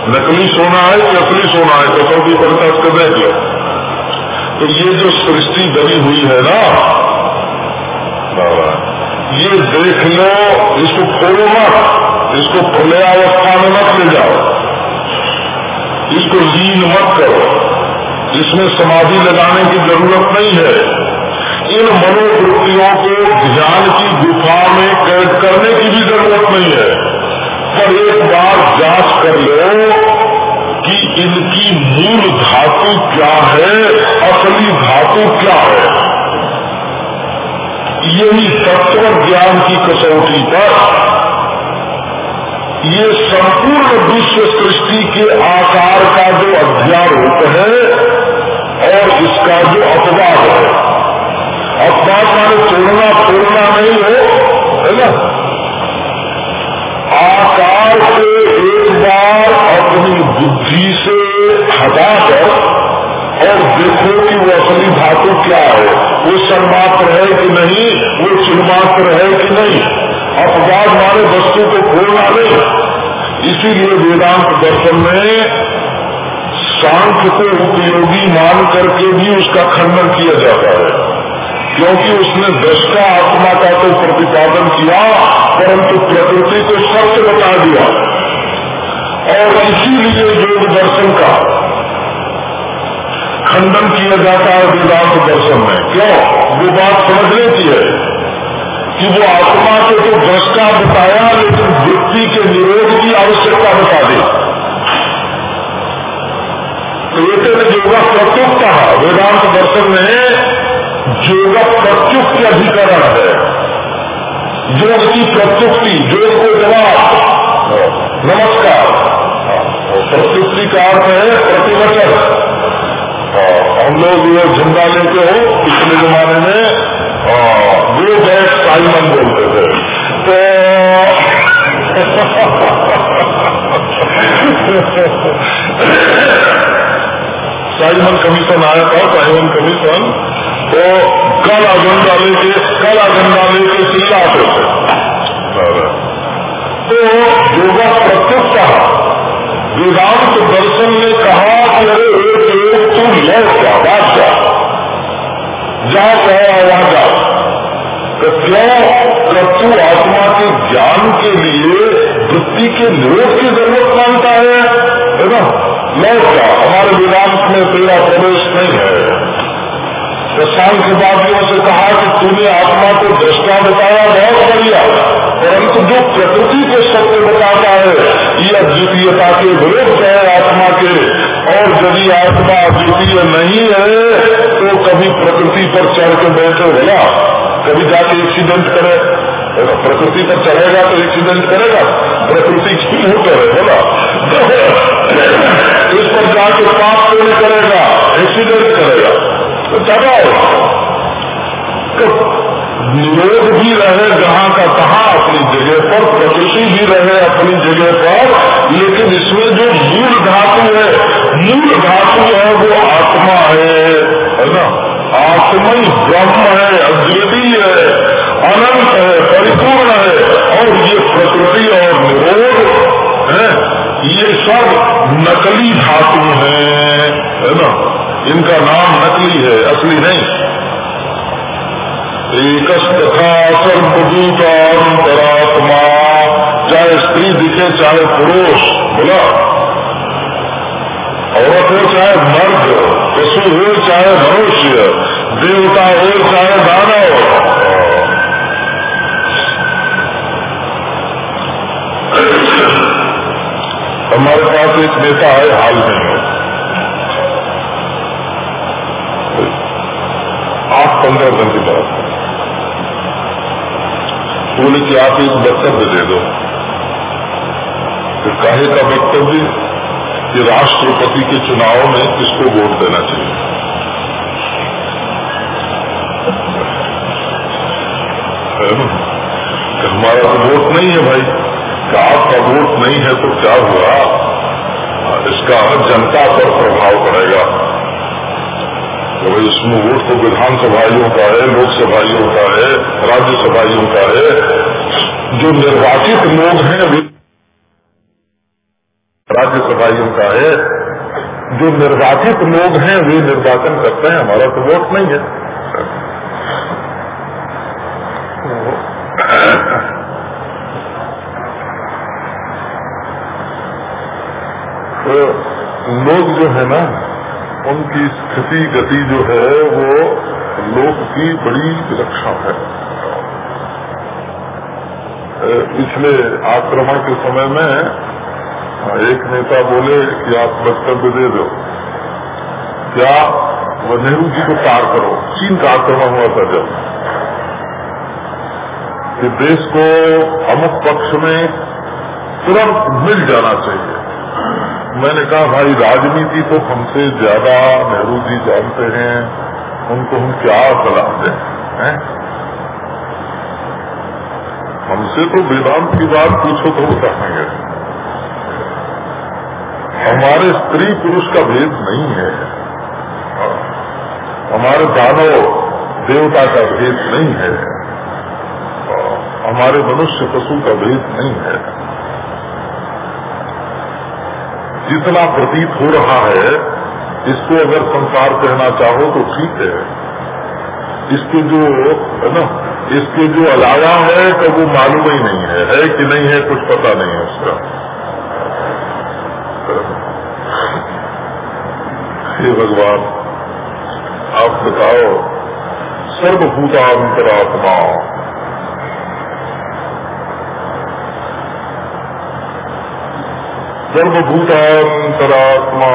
नकली सोना है कि असली सोना है कसौटी पर उसके देख लो। तो ये जो सृष्टि बनी हुई है ना, बाबा, ये देख लो, इसको खोलो मत, इसको प्रलयावस्था में मत ले जाओ। इसको लीन मत करो। इसमें समाधि लगाने की ज़रूरत नहीं है। इन मनोवृत्तियों को ध्यान की गुफा में कैद करने की भी ज़रूरत नहीं है। पर एक बार जाँच कर लो कि इनकी मूल धातु क्या है, असली धातु क्या है। यही तत्व ज्ञान की कसौटी पर ये संपूर्ण विश्व सृष्टि के आकार का जो अध्यारोप है और इसका जो अपवाद है। अपवाद माने तोड़ना तोड़ना नहीं हो, है ना? आकार से एक बार अपनी बुद्धि से हटाकर और देखो कि वो असली धातु क्या है। वो सन्मात्र है कि नहीं? वो चिन्मात्र है कि नहीं? अपवाद मारे वस्तु को खोलना नहीं इसीलिए वेदांत दर्शन में सांख्य को उपयोगी मान करके भी उसका खंडन किया जाता है। क्योंकि उसने दृष्टा आत्मा का तो प्रतिपादन किया, परंतु प्रकृति को सत्य बता दिया। और इसीलिए योग दर्शन का खंडन किया जाता है वेदांत दर्शन में। क्यों? वो बात समझ लेती है कि वो आत्मा को तो दृष्टा बताया, लेकिन वृत्ति के निरोध की आवश्यकता बता दी। तो एक योगा प्रत्युक्त कहा वेदांत दर्शन में योगा प्रत्युक्त अधिकरण है। योग की प्रत्युक्ति योग को जवाब, नमस्कार। प्रत्युक्ति का अर्थ है प्रतिवचन। हम लोग ये झंडा लेते हो, पिछले जमाने में वो बैठ साइमन बोलते थे। तो साइमन कमीशन आया था साइमन कमीशन। तो कल अजेंडा लेके, कल अजेंडा लेके चिल्लाते थे तो योगा प्रत्युत्ता वेदांत दर्शन ने कहा कि अरे एक एक तू लौट जा बात जा। जहाँ कहा वहाँ जा। तो क्यों? तू आत्मा के ज्ञान के लिए वृत्ति के निरोध की ज़रूरत मानता है? है ना? लौट जा। हमारे वेदांत में तेरा प्रवेश नहीं है। तो सांख्यवादियों से कहा कि तूने आत्मा को दृष्टा बताया, बहुत बढ़िया। परंतु जो प्रकृति को सत्य बताता है, ये अद्वितीयता के विरुद्ध है आत्मा के। और यदि आत्मा अद्वितीय नहीं है तो कभी प्रकृति पर चढ़ के बैठे बोला कभी जाके एक्सीडेंट करे। प्रकृति पर चढ़ेगा तो एक्सीडेंट करेगा। प्रकृति क्यों करे बोला। इस पर जाके पाप क्यों करेगा एक्सीडेंट करेगा। तो तो निरोध भी रहे जहाँ का कहा, अपनी जगह पर, प्रकृति भी रहे अपनी जगह पर, लेकिन इसमें जो मूल धातु है, मूल धातु है वो आत्मा है है ना? आत्मा ही ब्रह्म है, अद्वितीय है, अनंत है, परिपूर्ण है, और ये प्रकृति और निरोध है, ये सब नकली धातु है है ना? इनका नाम नकली है, असली नहीं। एक तथा सर्वभूतांतरात्मा चाहे स्त्री दिखे, चाहे पुरुष, बोला। औरत हो, चाहे मर्द, पशु हो, चाहे मनुष्य, देवता हो, चाहे दानव हमारे पास एक नेता है, हाल में। आठ पंद्रह दिन की बात बोले कि आप एक वक्तव्य दे दो। फिर काहे का वक्तव्य कि राष्ट्रपति के चुनाव में किसको वोट देना चाहिए। हमारा तो वोट नहीं है भाई। कि आपका वोट नहीं है तो क्या हुआ? इसका जनता पर प्रभाव पड़ेगा। तो भाई, उसमें वोट तो विधानसभाइयों का है, लोकसभाइयों का है, राज्यसभाइयों का है। जो निर्वाचित लोग हैं, वे राज्यसभाइयों का है। जो निर्वाचित लोग हैं, वे निर्वाचन करते हैं। हमारा तो वोट नहीं है। तो लोग जो है ना उनकी स्थिति, गति जो है, वो लोक की बड़ी विलक्षण है। पिछले आक्रमण के समय में एक नेता बोले कि आप वक्तव्य दे दो। क्या वो नेहरू जी को पार करो? चीन का आक्रमण हुआ था जब। कि देश को अमुक पक्ष में तुरंत मिल जाना चाहिए। मैंने कहा, भाई, राजनीति तो हमसे ज़्यादा नेहरू जी जानते हैं, उनको हम क्या सलाह दें, हैं? हमसे तो वेदांत की बात पूछो तो कहेंगे हमारे स्त्री पुरुष का भेद नहीं है। हमारे दानव देवता का भेद नहीं है। हमारे मनुष्य पशु का भेद नहीं है। जितना प्रतीत हो रहा है, इसको अगर संसार कहना चाहो तो ठीक है। इसके जो, है ना, इसके जो अलावा है तो वो मालूम ही नहीं है। है कि नहीं है, कुछ पता नहीं है उसका। हे भगवान, आप बताओ, सर्वभूतांतरात्मा सर्वभूतांतरात्मा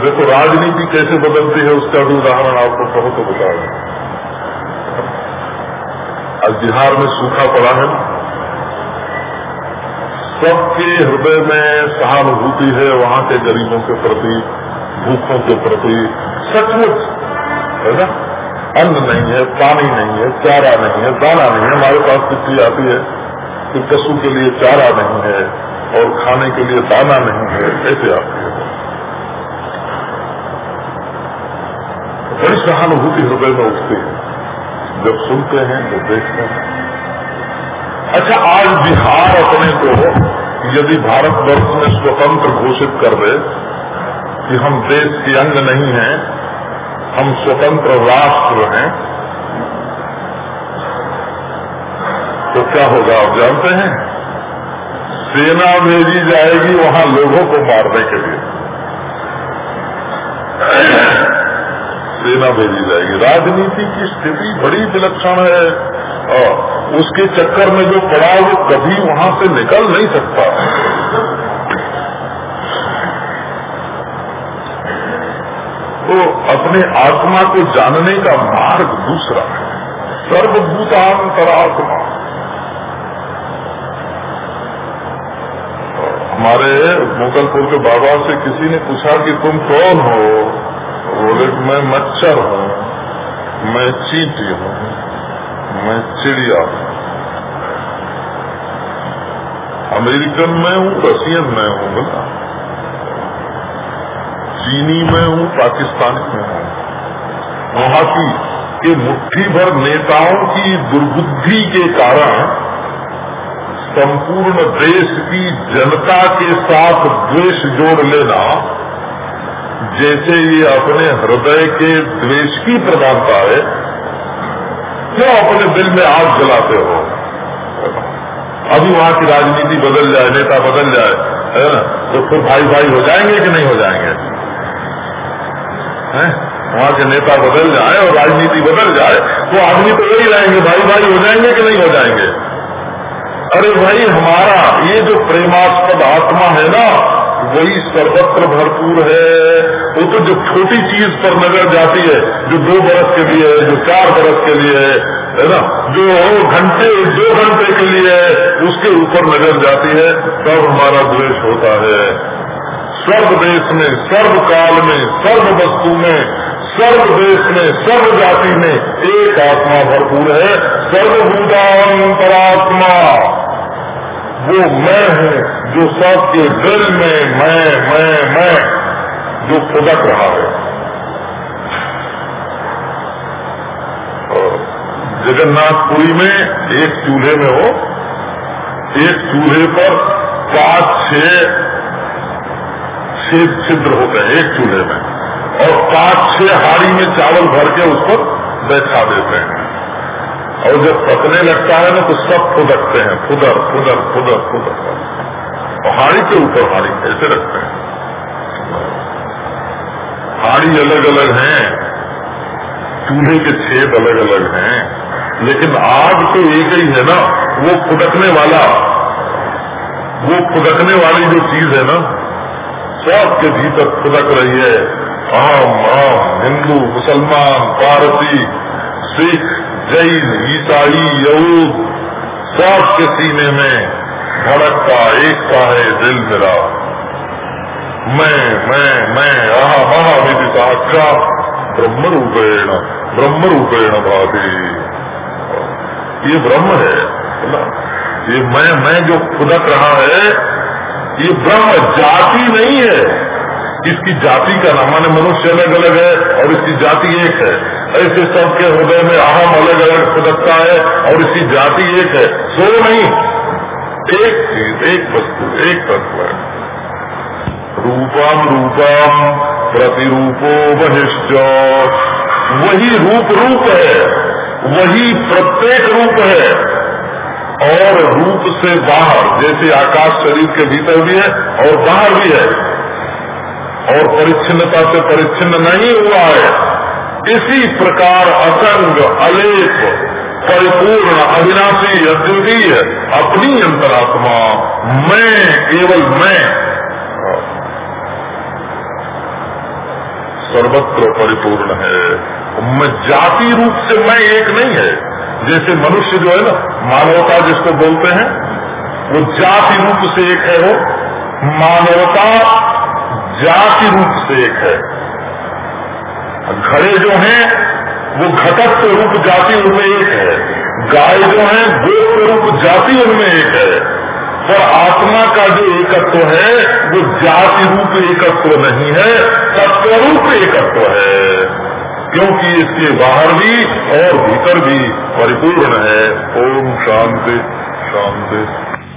देखो राजनीति कैसे बदलती है, उसका भी उदाहरण आपको कहो तो बता रहे आज बिहार में सूखा पड़ा है। सबके हृदय में सहानुभूति है वहाँ के गरीबों के प्रति, भूखों के प्रति। सचमुच, है ना? अन्न नहीं है, पानी नहीं है, चारा नहीं है, दाना नहीं है। हमारे पास चिट्ठी आती है कि पशु के लिए चारा नहीं है। और खाने के लिए दाना नहीं है ऐसे है बड़ी सहानुभूति हृदय में उठती है। जब सुनते हैं जब देखते हैं। अच्छा आज बिहार अपने को, यदि भारतवर्ष में स्वतंत्र घोषित कर दे कि हम देश के अंग नहीं हैं, हम स्वतंत्र राष्ट्र हैं तो क्या होगा, आप जानते हैं? सेना भेजी जाएगी, वहाँ लोगों को मारने के लिए। सेना भेजी जाएगी। राजनीति की स्थिति बड़ी विलक्षण है। और उसके चक्कर में जो पड़ा वो कभी वहाँ से निकल नहीं सकता। तो अपने आत्मा को जानने का मार्ग दूसरा है। सर्वभूतांतरात्मा। हमारे मुगलपुर के बाबा से किसी ने पूछा कि तुम कौन हो? बोले, मैं मच्छर हूँ, मैं चीटी हूँ, मैं चिड़िया हूँ। अमेरिकन में हूँ, रशियन में हूँ बोला चीनी में हूँ, पाकिस्तानी में हूँ। वहाँ की मुट्ठी भर नेताओं की दुर्बुद्धि के कारण संपूर्ण देश की जनता के साथ द्वेष जोड़ लेना, जैसे ये अपने हृदय के द्वेष की प्रधानता है, क्यों अपने दिल में आग जलाते हो? अभी वहाँ की राजनीति बदल जाए, नेता बदल जाए, है ना? तो फिर भाई भाई हो जाएँगे कि नहीं हो जाएँगे? वहाँ के नेता बदल जाए और राजनीति बदल जाए तो आदमी तो वही रहेंगे भाई भाई हो जाएँगे कि नहीं हो जाएँगे? अरे भाई, हमारा ये जो प्रेमास्पद आत्मा है ना, वही सर्वत्र भरपूर है। वो तो जो छोटी चीज़ पर नज़र जाती है, जो दो बरस के लिए है, जो चार बरस के लिए है है ना? जो घंटे, दो घंटे के लिए है, उसके ऊपर नज़र जाती है, तब हमारा द्वेष होता है। सर्व देश में सर्व काल में सर्व वस्तु में सर्व देश में सर्व जाति में एक आत्मा भरपूर है। सर्वभूतांतरात्मा। वो मैं हूँ जो सबके दिल में मैं मैं मैं, जो फुदक रहा है। जगन्नाथपुरी में एक चूल्हे में हो, एक चूल्हे पर पाँच, छह छेद छिद्र होते हैं एक चूल्हे में। और पाँच छह हाड़ी में चावल भर के उस पर बैठा देते हैं। और जब पकने लगता है ना तो सब फुदकते हैं। फुदर फुदर फुदर फुदर। और हाड़ी के ऊपर हाड़ी ऐसे रखते हैं। हाड़ी अलग अलग हैं। चूल्हे के छेद अलग अलग हैं। लेकिन आग तो एक ही है ना, वो फुदकने वाला। वो फुदकने वाली जो चीज़ है ना सबके भीतर फुदक रही है। आम आम, हिंदू, मुसलमान पारसी सिख, जैन, ईसाई, यहूद सबके सीने में धड़कता, एकता है दिल मेरा। मैं मैं मैं, आहा महा विधि साक्षा ब्रह्म रूपेण ब्रह्म रूपेण भाभी ये ब्रह्म है ये मैं मैं जो खुदक रहा है, ये ब्रह्म जाति नहीं है। इसकी जाति का नाम, माने मनुष्य अलग अलग है और इसकी जाति एक है। ऐसे सबके हृदय में अहम अलग अलग खुदकता है और इसकी जाति एक है। सो नहीं। एक चीज़, एक वस्तु, एक तत्व है। रूपम रूपम प्रतिरूपो बहिश्च। वही रूप रूप है। वही प्रत्येक रूप है। और रूप से बाहर, जैसे आकाश शरीर के भीतर भी है और बाहर भी है। और परिच्छिन्नता से परिच्छिन्न नहीं हुआ है। इसी प्रकार असंग, अलेप, परिपूर्ण, अविनाशी अद्वितीय अपनी अंतरात्मा, मैं, केवल मैं। सर्वत्र परिपूर्ण है। मैं जाति रूप से मैं एक नहीं है। जैसे मनुष्य जो है ना, मानवता जिसको बोलते हैं, वो जाति रूप से एक है वो। मानवता जाति रूप से एक है। घड़े जो हैं, वो घटक के रूप जाति उनमें एक है। गाय जो है, गोप रूप जाति उनमें एक है। पर आत्मा का जो एकत्व तो है, वो जाति रूप एकत्व तो नहीं है, तत्व रूप एकत्व है। क्योंकि इसके बाहर भी और भीतर भी परिपूर्ण है। ओम शांति शांति।